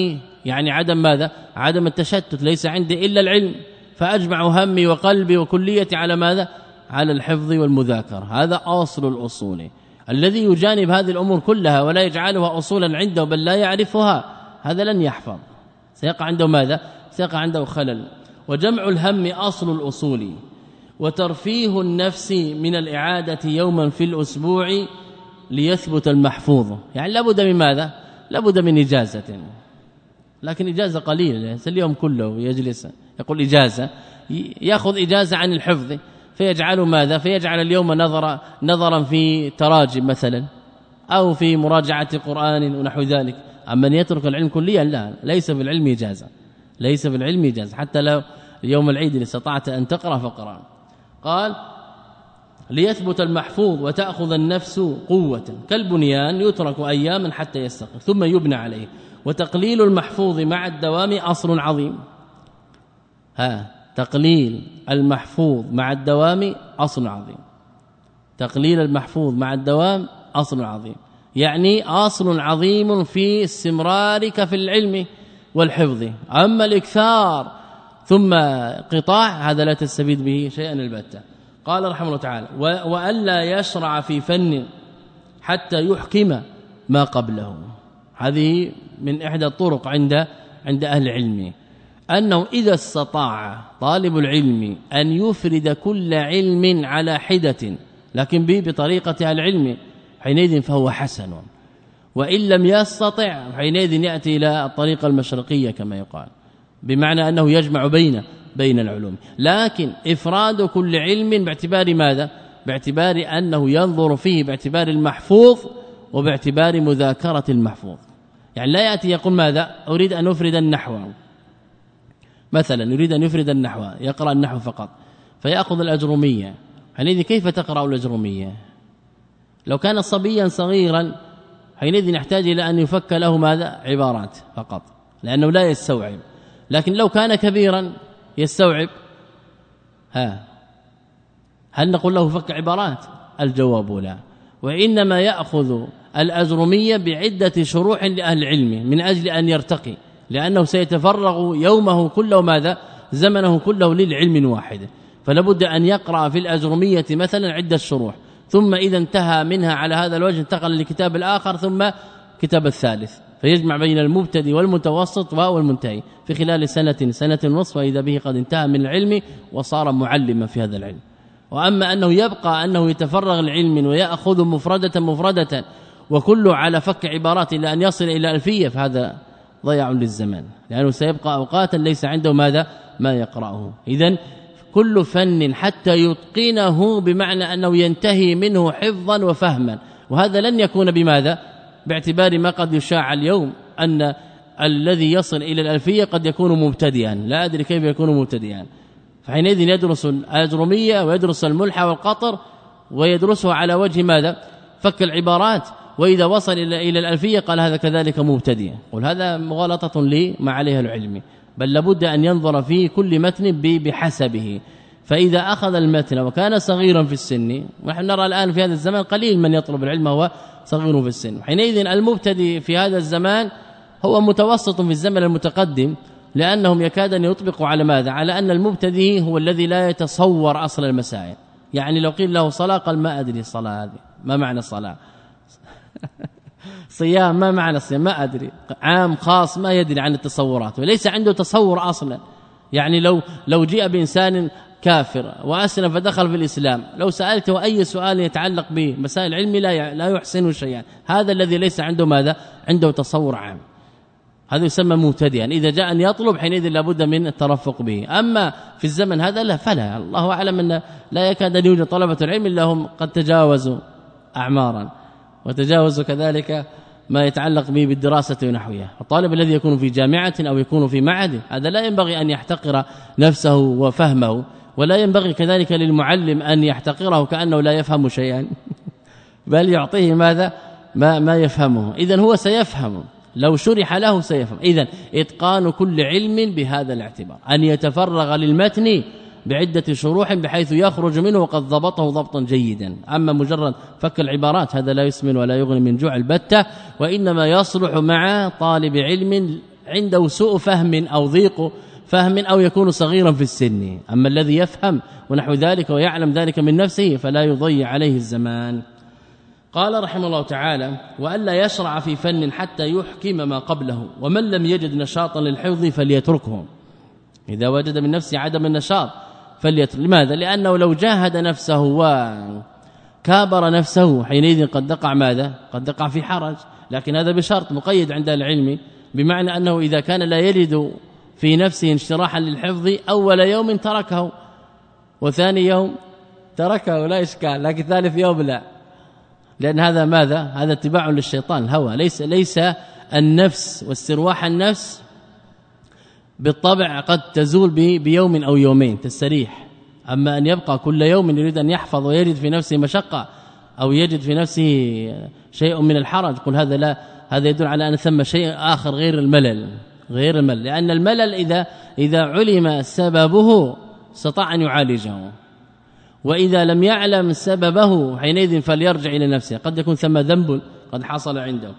يعني عدم ماذا؟ عدم التشتت ليس عندي إلا العلم. فأجمع همي وقلبي وكليتي على ماذا؟ على الحفظ والمذاكرة. هذا أصل الأصول. الذي يجانب هذه الأمور كلها ولا يجعلها اصولا عنده بل لا يعرفها هذا لن يحفظ. سيقع عنده ماذا؟ سيقع عنده خلل. وجمع الهم أصل الأصول. وترفيه النفس من الإعادة يوما في الأسبوع ليثبت المحفوظ. يعني لابد من ماذا؟ لابد من إجازة. لكن إجازة قليلة اليوم كله يجلس. يقول إجازة يأخذ إجازة عن الحفظ. فيجعل ماذا؟ فيجعل اليوم نظر نظرا في تراجم مثلا أو في مراجعة قرآن ونحو ذلك. أما ان يترك العلم كليا لا ليس في العلم إجازة. ليس في العلم إجازة. حتى لو يوم العيد إن استطعت أن تقرأ فقرا قال ليثبت المحفوظ وتأخذ النفس قوة كالبنيان يترك اياما حتى يستقر ثم يبنى عليه. وتقليل المحفوظ مع الدوام أصل عظيم. ها تقليل المحفوظ مع الدوام أصل عظيم. تقليل المحفوظ مع الدوام أصل عظيم. يعني أصل عظيم في استمرارك في العلم والحفظ. أما الإكثار ثم قطاع هذا لا تستفيد به شيئا البتة. قال رحمه الله تعالى وألا يشرع في فن حتى يحكم ما قبله. هذه من إحدى الطرق عند عند أهل العلم. أنه إذا استطاع طالب العلم أن يفرد كل علم على حدة لكن به بطريقة العلم حينئذ فهو حسن. وإن لم يستطع حينئذ يأتي إلى الطريقة المشرقية كما يقال. بمعنى أنه يجمع بين بين العلوم. لكن إفراد كل علم باعتبار ماذا؟ باعتبار أنه ينظر فيه باعتبار المحفوظ وباعتبار مذاكرة المحفوظ. يعني لا يأتي يقول ماذا؟ أريد أن أفرد النحو. مثلا يريد أن يفرد النحو يقرأ النحو فقط فيأخذ الأجرومية. حينئذ كيف تقرأ الأجرومية؟ لو كان صبيا صغيرا حينئذ يحتاج إلى أن يفك له ماذا؟ عبارات فقط لأنه لا يستوعب. لكن لو كان كبيرا يستوعب. ها. هل نقول له فك عبارات؟ الجواب لا. وإنما يأخذ الاجروميه بعدة شروح لأهل العلم من أجل أن يرتقي لأنه سيتفرغ يومه كله ماذا؟ زمنه كله للعلم واحد فلا بد أن يقرأ في الاجروميه مثلا عدة شروح. ثم إذا انتهى منها على هذا الوجه انتقل لكتاب الآخر ثم كتاب الثالث. فيجمع بين المبتدئ والمتوسط والمنتهي في خلال سنة سنة ونصف وإذا به قد انتهى من العلم وصار معلما في هذا العلم. وأما أنه يبقى أنه يتفرغ العلم ويأخذ مفردة مفردة وكله على فك عبارات إلى أن يصل إلى ألفية فهذا ضياع للزمان. لأنه سيبقى اوقاتا ليس عنده ماذا؟ ما يقرأه. اذا كل فن حتى يتقنه بمعنى أنه ينتهي منه حفظا وفهما. وهذا لن يكون بماذا؟ باعتبار ما قد يشاع اليوم أن الذي يصل إلى الألفية قد يكون مبتدئا. لا أدري كيف يكون مبتدئا. فحينئذ يدرس الأجرمية ويدرس الملحة والقطر ويدرسه على وجه ماذا؟ فك العبارات. وإذا وصل إلى الألفية قال هذا كذلك مبتدئ قل هذا مغالطة لي ما عليها العلم. بل لابد أن ينظر في كل متن بحسبه. فإذا أخذ المتن وكان صغيرا في السن ونحن نرى الآن في هذا الزمان قليل من يطلب العلم هو صغير في السن. حينئذ المبتدئ في هذا الزمان هو متوسط في الزمن المتقدم لأنهم يكاد أن يطبقوا على ماذا؟ على أن المبتدئ هو الذي لا يتصور أصل المسائل. يعني لو قيل له صلاة قال ما أدري الصلاة هذه. ما معنى الصلاة؟ (laughs) صيام ما معنى الصيام؟ ما أدري. عام خاص ما يدري عن التصورات وليس عنده تصور أصلا. يعني لو لو جاء بإنسان كافر وأسلم فدخل في الإسلام. لو سألته أي سؤال يتعلق بمسائل العلم لا لا يحسن شيئا. هذا الذي ليس عنده ماذا؟ عنده تصور عام. هذا يسمى مبتدئا. إذا جاء أن يطلب حينئذ لابد من الترفق به. أما في الزمن هذا لا فلا. الله أعلم أن لا يكاد أن يوجد طلبة العلم إلا هم قد تجاوزوا اعمارا. وتجاوزوا كذلك ما يتعلق به بالدراسة ونحوها الطالب الذي يكون في جامعة أو يكون في معهد هذا لا ينبغي أن يحتقر نفسه وفهمه. ولا ينبغي كذلك للمعلم أن يحتقره كأنه لا يفهم شيئا. (laughs) بل يعطيه ماذا؟ ما ما يفهمه. اذا هو سيفهم. لو شرح له سيفهم. اذا إتقان كل علم بهذا الاعتبار. أن يتفرغ للمتن بعدة شروح بحيث يخرج منه وقد ضبطه ضبطا جيدا. أما مجرد فك العبارات هذا لا يسمن ولا يغني من جوع البتة وإنما يصلح مع طالب علم عنده سوء فهم أو ضيق فهم أو يكون صغيرا في السن. أما الذي يفهم ونحو ذلك ويعلم ذلك من نفسه فلا يضيع عليه الزمان. قال رحمه الله تعالى وألا يشرع في فن حتى يحكم ما قبله ومن لم يجد نشاطا للحفظ فليتركه. إذا وجد من نفسه عدم النشاط فليترك. لماذا؟ لأنه لو جاهد نفسه وكابر نفسه حينئذ قد دقع ماذا؟ قد دقع في حرج. لكن هذا بشرط مقيد عند العلم بمعنى أنه إذا كان لا يجد في نفسه انشراحا للحفظ أول يوم تركه وثاني يوم تركه لا إشكال لكن ثالث يوم لا. لأن هذا ماذا؟ هذا اتباع للشيطان الهوى. ليس ليس النفس واسترواح النفس بالطبع قد تزول بيوم أو يومين تستريح. أما أن يبقى كل يوم يريد أن يحفظ ويجد في نفسه مشقة أو يجد في نفسه شيء من الحرج قل هذا لا هذا يدل على أن ثم شيء آخر غير الملل. غير الملل لأن الملل إذا إذا علم سببه استطاع أن يعالجه. وإذا لم يعلم سببه حينئذ فليرجع إلى نفسه. قد يكون ثم ذنب قد حصل عنده.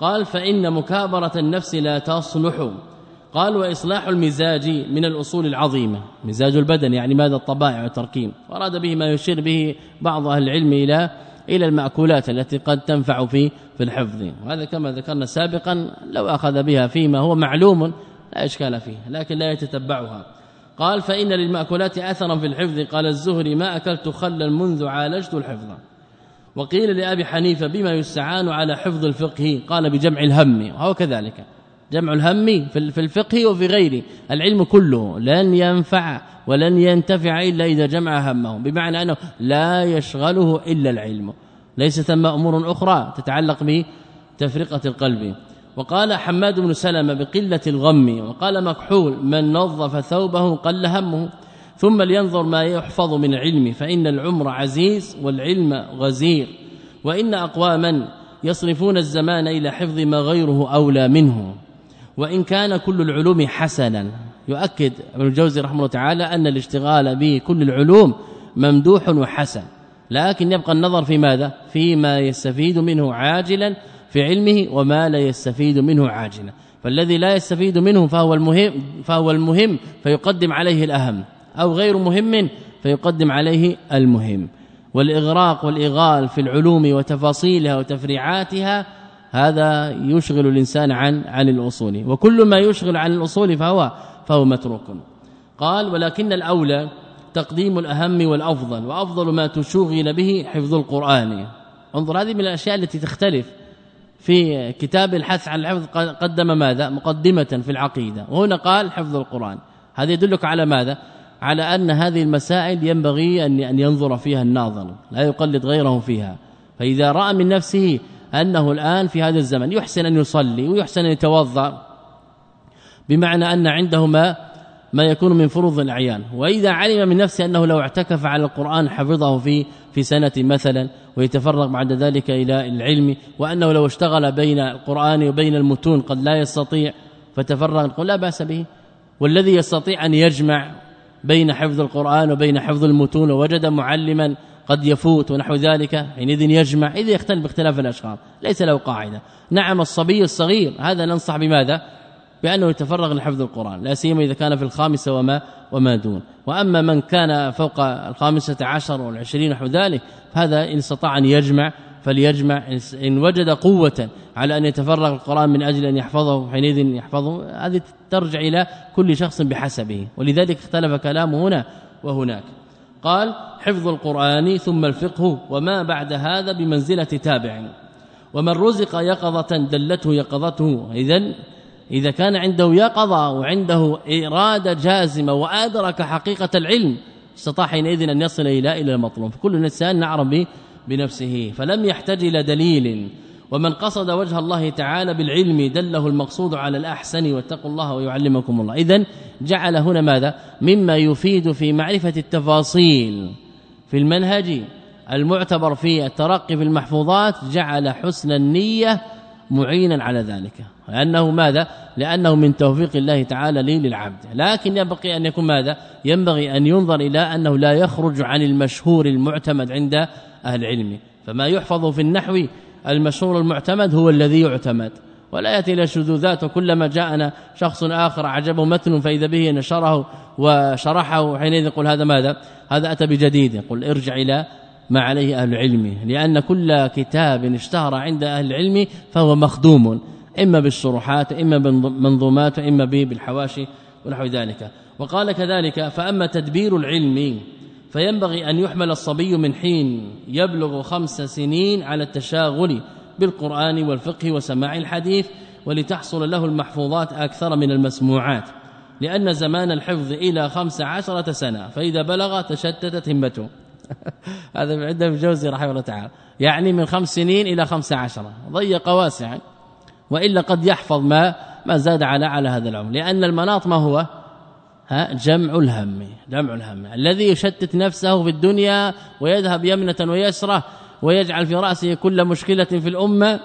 قال فإن مكابرة النفس لا تصلح. قال وإصلاح المزاج من الأصول العظيمة. مزاج البدن يعني ماذا؟ الطبائع والتركيب. أراد به ما يشير به بعض أهل العلم إلى إلى المأكولات التي قد تنفع في في الحفظ. وهذا كما ذكرنا سابقا لو أخذ بها فيما هو معلوم لا إشكال فيه لكن لا يتتبعها. قال فإن للمأكولات اثرا في الحفظ. قال الزهري ما أكلت خلا منذ عالجت الحفظ. وقيل لأبي حنيفة بما يستعان على حفظ الفقه؟ قال بجمع الهم. وهو كذلك. جمع الهم في الفقه وفي غيره. العلم كله لن ينفع ولن ينتفع إلا إذا جمع همه. بمعنى أنه لا يشغله إلا العلم. ليس ثم أمور أخرى تتعلق بتفرقة القلب. وقال حماد بن سلمة بقلة الغم وقال مكحول من نظف ثوبه قل همه ثم لينظر ما يحفظ من العلم فإن العمر عزيز والعلم غزير. وإن أقواما يصرفون الزمان إلى حفظ ما غيره أولى منه. وإن كان كل العلوم حسنا. يؤكد ابن الجوزي رحمه الله تعالى أن الاشتغال بكل العلوم ممدوح وحسن. لكن يبقى النظر في ماذا؟ فيما يستفيد منه عاجلا في علمه وما لا يستفيد منه عاجلا. فالذي لا يستفيد منه فهو المهم فهو المهم فيقدم عليه الأهم. أو غير مهم فيقدم عليه المهم. والإغراق والإغال في العلوم وتفاصيلها وتفريعاتها هذا يشغل الإنسان عن عن الأصول. وكل ما يشغل عن الأصول فهو فهو متروك. قال ولكن الأولى تقديم الأهم والأفضل وأفضل ما تشغل به حفظ القرآن. انظر هذه من الأشياء التي تختلف في كتاب الحث على الحفظ قدم ماذا؟ مقدمة في العقيدة. وهنا قال حفظ القرآن. هذا يدلك على ماذا؟ على أن هذه المسائل ينبغي أن ينظر فيها الناظر لا يقلد غيره فيها. فإذا رأى من نفسه أنه الآن في هذا الزمن يحسن أن يصلي ويحسن أن يتوضأ بمعنى أن عنده ما ما يكون من فروض العيان وإذا علم من نفسه أنه لو اعتكف على القرآن حفظه في في سنة مثلا ويتفرغ بعد ذلك إلى العلم وأنه لو اشتغل بين القرآن وبين المتون قد لا يستطيع فتفرغ نقول لا بأس به. والذي يستطيع أن يجمع بين حفظ القرآن وبين حفظ المتون ووجد معلما قد يفوت ونحو ذلك حينئذ يجمع إذا يختلف باختلاف الأشخاص ليس له قاعدة. نعم الصبي الصغير هذا ننصح بماذا؟ بأنه يتفرغ لحفظ القرآن لا سيما إذا كان في الخامسة وما وما دون. وأما من كان فوق الخامسة عشر والعشرين نحو ذلك فهذا إن استطاع أن يجمع فليجمع إن وجد قوة على أن يتفرغ القرآن من أجل أن يحفظه حينئذ يحفظه هذه ترجع إلى كل شخص بحسبه. ولذلك اختلف كلامه هنا وهناك. قال حفظ القرآن ثم الفقه وما بعد هذا بمنزلة تابع. ومن رزق يقظة دلته يقظته. اذا إذا كان عنده يقظة وعنده إرادة جازمة وأدرك حقيقة العلم استطاع حينئذ أن يصل إلى إلى المطلوب. فكل إنسان نعرف بنفسه فلم يحتاج إلى دليل. ومن قصد وجه الله تعالى بالعلم دله المقصود على الأحسن واتقوا الله ويعلمكم الله. إذا جعل هنا ماذا؟ مما يفيد في معرفة التفاصيل. في المنهج المعتبر في الترقي في المحفوظات جعل حسن النية معينا على ذلك. لأنه ماذا؟ لأنه من توفيق الله تعالى لي للعبد. لكن ينبغي أن يكون ماذا؟ ينبغي أن ينظر إلى أنه لا يخرج عن المشهور المعتمد عند أهل العلم. فما يحفظ في النحو المشهور المعتمد هو الذي يعتمد. ولا يأتي إلى شذوذات وكلما جاءنا شخص آخر عجبه متن فإذا به نشره وشرحه حينئذ يقول هذا ماذا؟ هذا أتى بجديد. يقول ارجع إلى ما عليه أهل العلم. لأن كل كتاب اشتهر عند أهل العلم فهو مخدوم. إما بالشروحات إما بالمنظومات وإما بالحواشي ونحو ذلك. وقال كذلك فأما تدبير العلم فينبغي أن يحمل الصبي من حين يبلغ خمس سنين على التشاغل بالقرآن والفقه وسماع الحديث ولتحصل له المحفوظات أكثر من المسموعات. لأن زمان الحفظ إلى خمس عشرة سنة فإذا بلغ تشتتت همته. (laughs) هذا عند الجوزي رحمه الله تعالى. يعني من خمس سنين إلى خمس عشرة. ضيق واسعا وإلا قد يحفظ ما ما زاد على على هذا العمر. لأن المناط ما هو؟ ها جمع الهم جمع الهم. الذي يشتت نفسه في الدنيا ويذهب يمنة ويسرة ويجعل في رأسه كل مشكلة في الأمة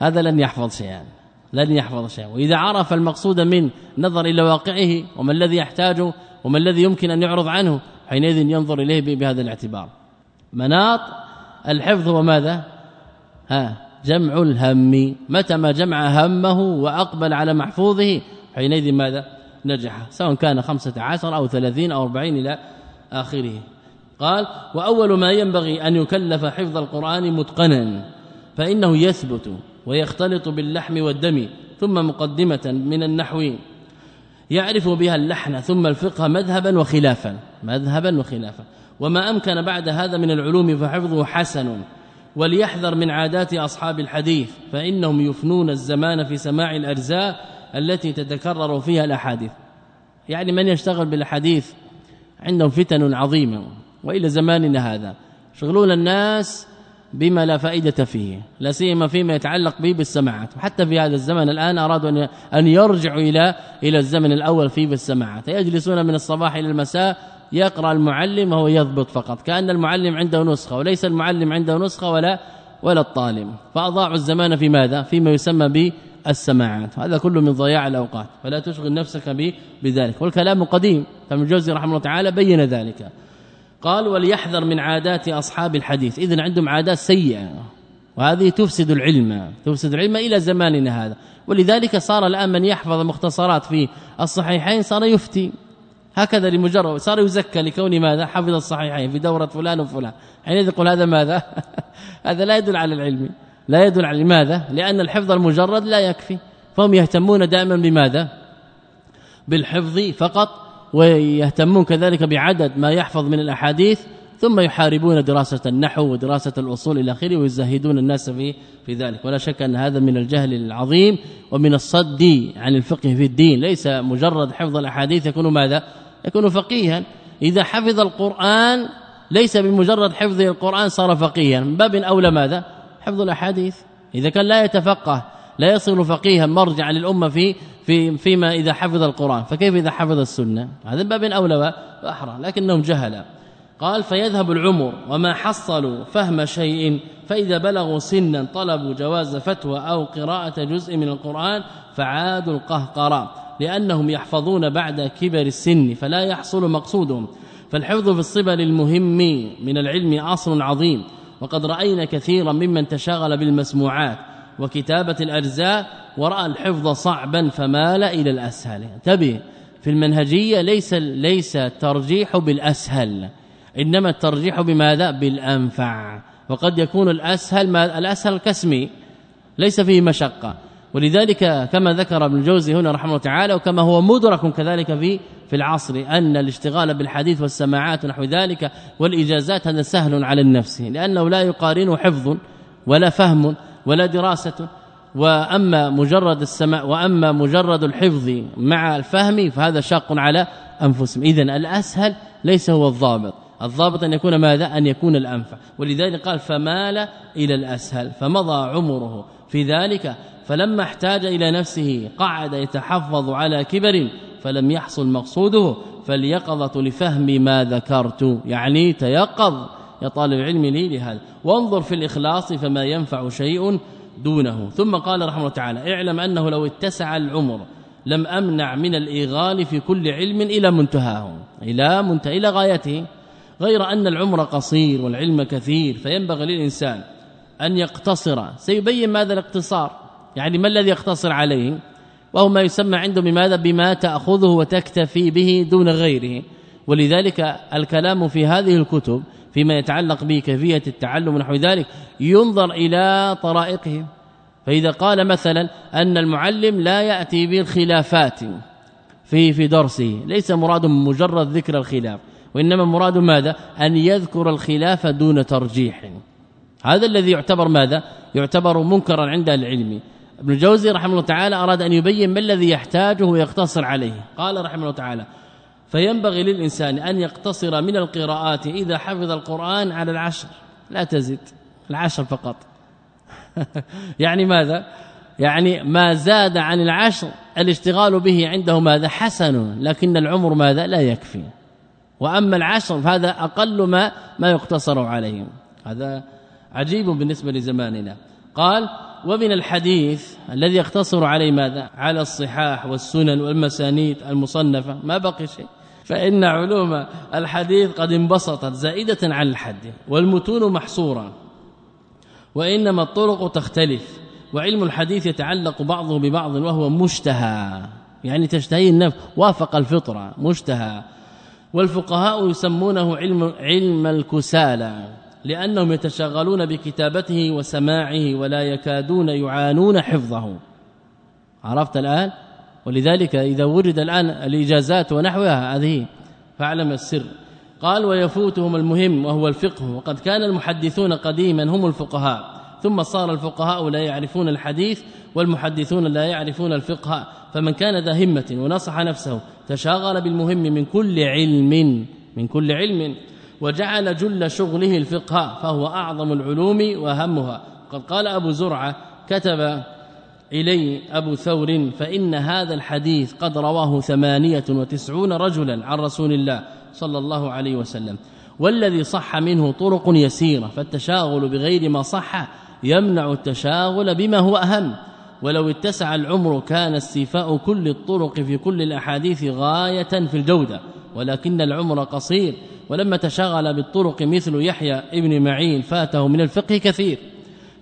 هذا لن يحفظ شيئا لن يحفظ شيئا. وإذا عرف المقصود من نظر إلى واقعه وما الذي يحتاجه وما الذي يمكن أن يعرض عنه حينئذ ينظر إليه بهذا الاعتبار. مناط الحفظ وماذا ها جمع الهم. متى ما جمع همه وأقبل على محفوظه حينئذ ماذا؟ نجح سواء كان 15 أو 30 أو 40 إلى آخره. قال وأول ما ينبغي أن يكلف حفظ القرآن متقنا فإنه يثبت ويختلط باللحم والدم ثم مقدمة من النحو يعرف بها اللحن ثم الفقه مذهبا وخلافا مذهبا وخلافا. وما أمكن بعد هذا من العلوم فحفظه حسن وليحذر من عادات أصحاب الحديث فإنهم يفنون الزمان في سماع الأجزاء التي تتكرر فيها الأحاديث. يعني من يشتغل بالاحاديث عندهم فتن عظيمة وإلى زماننا هذا. شغلون الناس بما لا فائدة فيه لا سيما فيما يتعلق به بالسماعات. وحتى في هذا الزمن الآن أرادوا أن يرجعوا إلى إلى الزمن الأول فيه بالسماعات. يجلسون من الصباح إلى المساء يقرأ المعلم وهو يضبط فقط. كأن المعلم عنده نسخة وليس المعلم عنده نسخة ولا ولا الطالب. فأضاعوا الزمان في ماذا؟ فيما يسمى السماعات. هذا كله من ضياع الأوقات فلا تشغل نفسك بذلك. والكلام قديم فمن الجوزي رحمه الله تعالى بين ذلك. قال وليحذر من عادات أصحاب الحديث. اذا عندهم عادات سيئة وهذه تفسد العلم تفسد العلم إلى زماننا هذا. ولذلك صار الآن من يحفظ مختصرات في الصحيحين صار يفتي. هكذا لمجرد صار يزكى لكون ماذا؟ حفظ الصحيحين في دورة فلان وفلان. حينئذ يقول هذا ماذا؟ (laughs) هذا لا يدل على العلم. لا يدل على لماذا؟ لأن الحفظ المجرد لا يكفي. فهم يهتمون دائما بماذا؟ بالحفظ فقط ويهتمون كذلك بعدد ما يحفظ من الأحاديث ثم يحاربون دراسة النحو ودراسة الأصول إلى آخره ويزهدون الناس في في ذلك. ولا شك أن هذا من الجهل العظيم ومن الصد عن الفقه في الدين. ليس مجرد حفظ الأحاديث يكون ماذا؟ يكون فقيها. إذا حفظ القرآن ليس بمجرد حفظ القرآن صار فقيها. من باب أولى ماذا؟ حفظ الأحاديث. إذا كان لا يتفقه لا يصير فقيها مرجعا للأمة في في فيما إذا حفظ القرآن. فكيف إذا حفظ السنة؟ هذا باب أولى وأحرى لكنهم جهلا. قال فيذهب العمر وما حصلوا فهم شيء فإذا بلغوا سنا طلبوا جواز فتوى أو قراءة جزء من القرآن فعادوا القهقرة لأنهم يحفظون بعد كبر السن فلا يحصل مقصودهم. فالحفظ في الصبر المهم من العلم أصل عظيم وقد رأينا كثيرا ممن تشاغل بالمسموعات وكتابة الاجزاء ورأى الحفظ صعبا فمال إلى الأسهل. انتبه في المنهجية ليس ليس الترجيح بالأسهل إنما الترجيح بماذا؟ بالأنفع. وقد يكون الأسهل ما الأسهل كسمي ليس فيه مشقة. ولذلك كما ذكر ابن الجوزي هنا رحمه الله تعالى وكما هو مدرك كذلك في في العصر أن الاشتغال بالحديث والسماعات ونحو ذلك والإجازات هذا سهل على النفس لأنه لا يقارنه حفظ ولا فهم ولا دراسة. وأما مجرد السماع وأما مجرد الحفظ مع الفهم فهذا شاق على أنفسهم. اذا الأسهل ليس هو الضابط. الضابط أن يكون ماذا؟ أن يكون الأنفع. ولذلك قال فمال إلى الأسهل فمضى عمره. في ذلك فلما احتاج إلى نفسه قعد يتحفظ على كبر فلم يحصل مقصوده فاليقظه لفهم ما ذكرت. يعني تيقظ يا طالب العلم لي لهذا. وانظر في الإخلاص فما ينفع شيء دونه. ثم قال رحمه الله تعالى اعلم أنه لو اتسع العمر لم أمنع من الإيغال في كل علم إلى منتهاه. إلى منتهى إلى غايته. غير أن العمر قصير والعلم كثير فينبغي للإنسان أن يقتصر. سيبين ماذا الاقتصار؟ يعني ما الذي يقتصر عليه؟ وهو ما يسمى عنده بماذا؟ بما تأخذه وتكتفي به دون غيره. ولذلك الكلام في هذه الكتب فيما يتعلق بكيفية التعلم ونحو ذلك ينظر إلى طرائقهم. فإذا قال مثلا أن المعلم لا يأتي بالخلافات في في درسه ليس مراد مجرد ذكر الخلاف وإنما مراد ماذا؟ أن يذكر الخلاف دون ترجيح. هذا الذي يعتبر ماذا؟ يعتبر منكرا عند العلم. ابن الجوزي رحمه الله تعالى أراد أن يبين ما الذي يحتاجه ويقتصر عليه. قال رحمه الله تعالى فينبغي للإنسان أن يقتصر من القراءات إذا حفظ القرآن على العشر. لا تزد العشر فقط. (laughs) يعني ماذا؟ يعني ما زاد عن العشر الاشتغال به عنده ماذا؟ حسن لكن العمر ماذا؟ لا يكفي. وأما العشر فهذا أقل ما ما يقتصر عليه هذا عجيب بالنسبة لزماننا. قال ومن الحديث الذي يقتصر عليه ماذا؟ على الصحاح والسنن والمسانيد المصنفة ما بقي شيء. فإن علوم الحديث قد انبسطت زائدة عن الحد والمتون محصورة وإنما الطرق تختلف وعلم الحديث يتعلق بعضه ببعض وهو مشتهى. يعني تشتهي النفس وافق الفطرة مشتهى. والفقهاء يسمونه علم علم الكسالى. لأنهم يتشغلون بكتابته وسماعه ولا يكادون يعانون حفظه. عرفت الآن؟ ولذلك إذا ورد الآن الإجازات ونحوها هذه فاعلم السر. قال ويفوتهم المهم وهو الفقه وقد كان المحدثون قديما هم الفقهاء ثم صار الفقهاء لا يعرفون الحديث والمحدثون لا يعرفون الفقه. فمن كان ذا همة ونصح نفسه تشاغل بالمهم من كل علم من كل علم. وجعل جل شغله الفقه فهو أعظم العلوم وأهمها. قد قال أبو زرعة كتب إلي أبو ثور فإن هذا الحديث قد رواه ثمانية وتسعون رجلا عن رسول الله صلى الله عليه وسلم. والذي صح منه طرق يسيرة فالتشاغل بغير ما صح يمنع التشاغل بما هو أهم. ولو اتسع العمر كان استيفاء كل الطرق في كل الأحاديث غاية في الجودة. ولكن العمر قصير ولما تشغل بالطرق مثل يحيى ابن معين فاته من الفقه كثير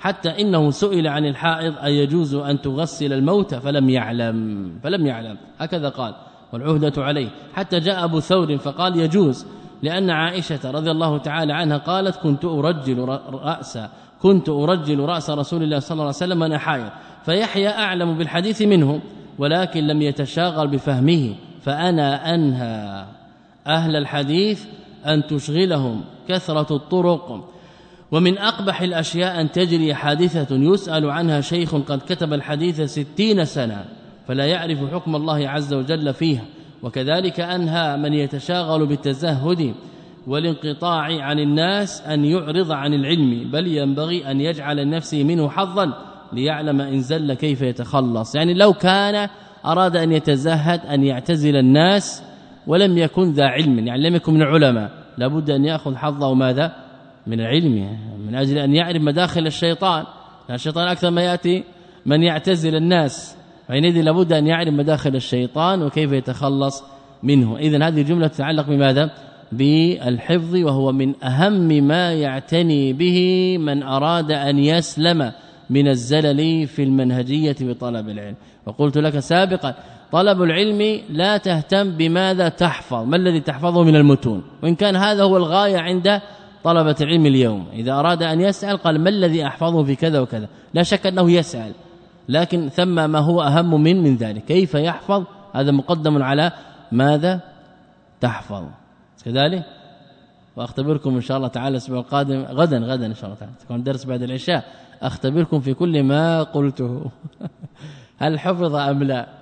حتى إنه سئل عن الحائض اي يجوز أن تغسل الموت؟ فلم يعلم فلم يعلم. هكذا قال والعهدة عليه. حتى جاء أبو ثور فقال يجوز لأن عائشة رضي الله تعالى عنها قالت كنت أرجل رأس كنت أرجل رأس رسول الله صلى الله عليه وسلم وأنا حائض. فيحيى أعلم بالحديث منه ولكن لم يتشاغل بفهمه فأنا أنهى. أهل الحديث أن تشغلهم كثرة الطرق. ومن أقبح الأشياء أن تجري حادثة يسأل عنها شيخ قد كتب الحديث ستين سنة فلا يعرف حكم الله عز وجل فيها. وكذلك أنهى من يتشاغل بالتزهد والانقطاع عن الناس أن يعرض عن العلم بل ينبغي أن يجعل نفسه منه حظا ليعلم إن زل كيف يتخلص. يعني لو كان أراد أن يتزهد أن يعتزل الناس ولم يكن ذا علم يعني لم يكن من العلماء. لابد أن يأخذ حظه ماذا؟ من العلم من أجل أن يعرف مداخل الشيطان. الشيطان أكثر ما يأتي من يعتزل الناس. حينئذ لابد أن يعرف مداخل الشيطان وكيف يتخلص منه. اذا هذه الجملة تتعلق بماذا؟ بالحفظ وهو من أهم ما يعتني به من أراد أن يسلم من الزلل في المنهجية بطلب العلم. وقلت لك سابقا طلب العلم لا تهتم بماذا تحفظ ما الذي تحفظه من المتون؟ وإن كان هذا هو الغاية عند طلبة العلم اليوم. إذا أراد أن يسأل قال ما الذي أحفظه في كذا وكذا؟ لا شك أنه يسأل. لكن ثم ما هو أهم من من ذلك؟ كيف يحفظ؟ هذا مقدم على ماذا تحفظ. كذلك؟ وأختبركم إن شاء الله تعالى الأسبوع القادم غدا غدا إن شاء الله تعالى. تكون درس بعد العشاء. أختبركم في كل ما قلته. (laughs) هل حفظ أم لا؟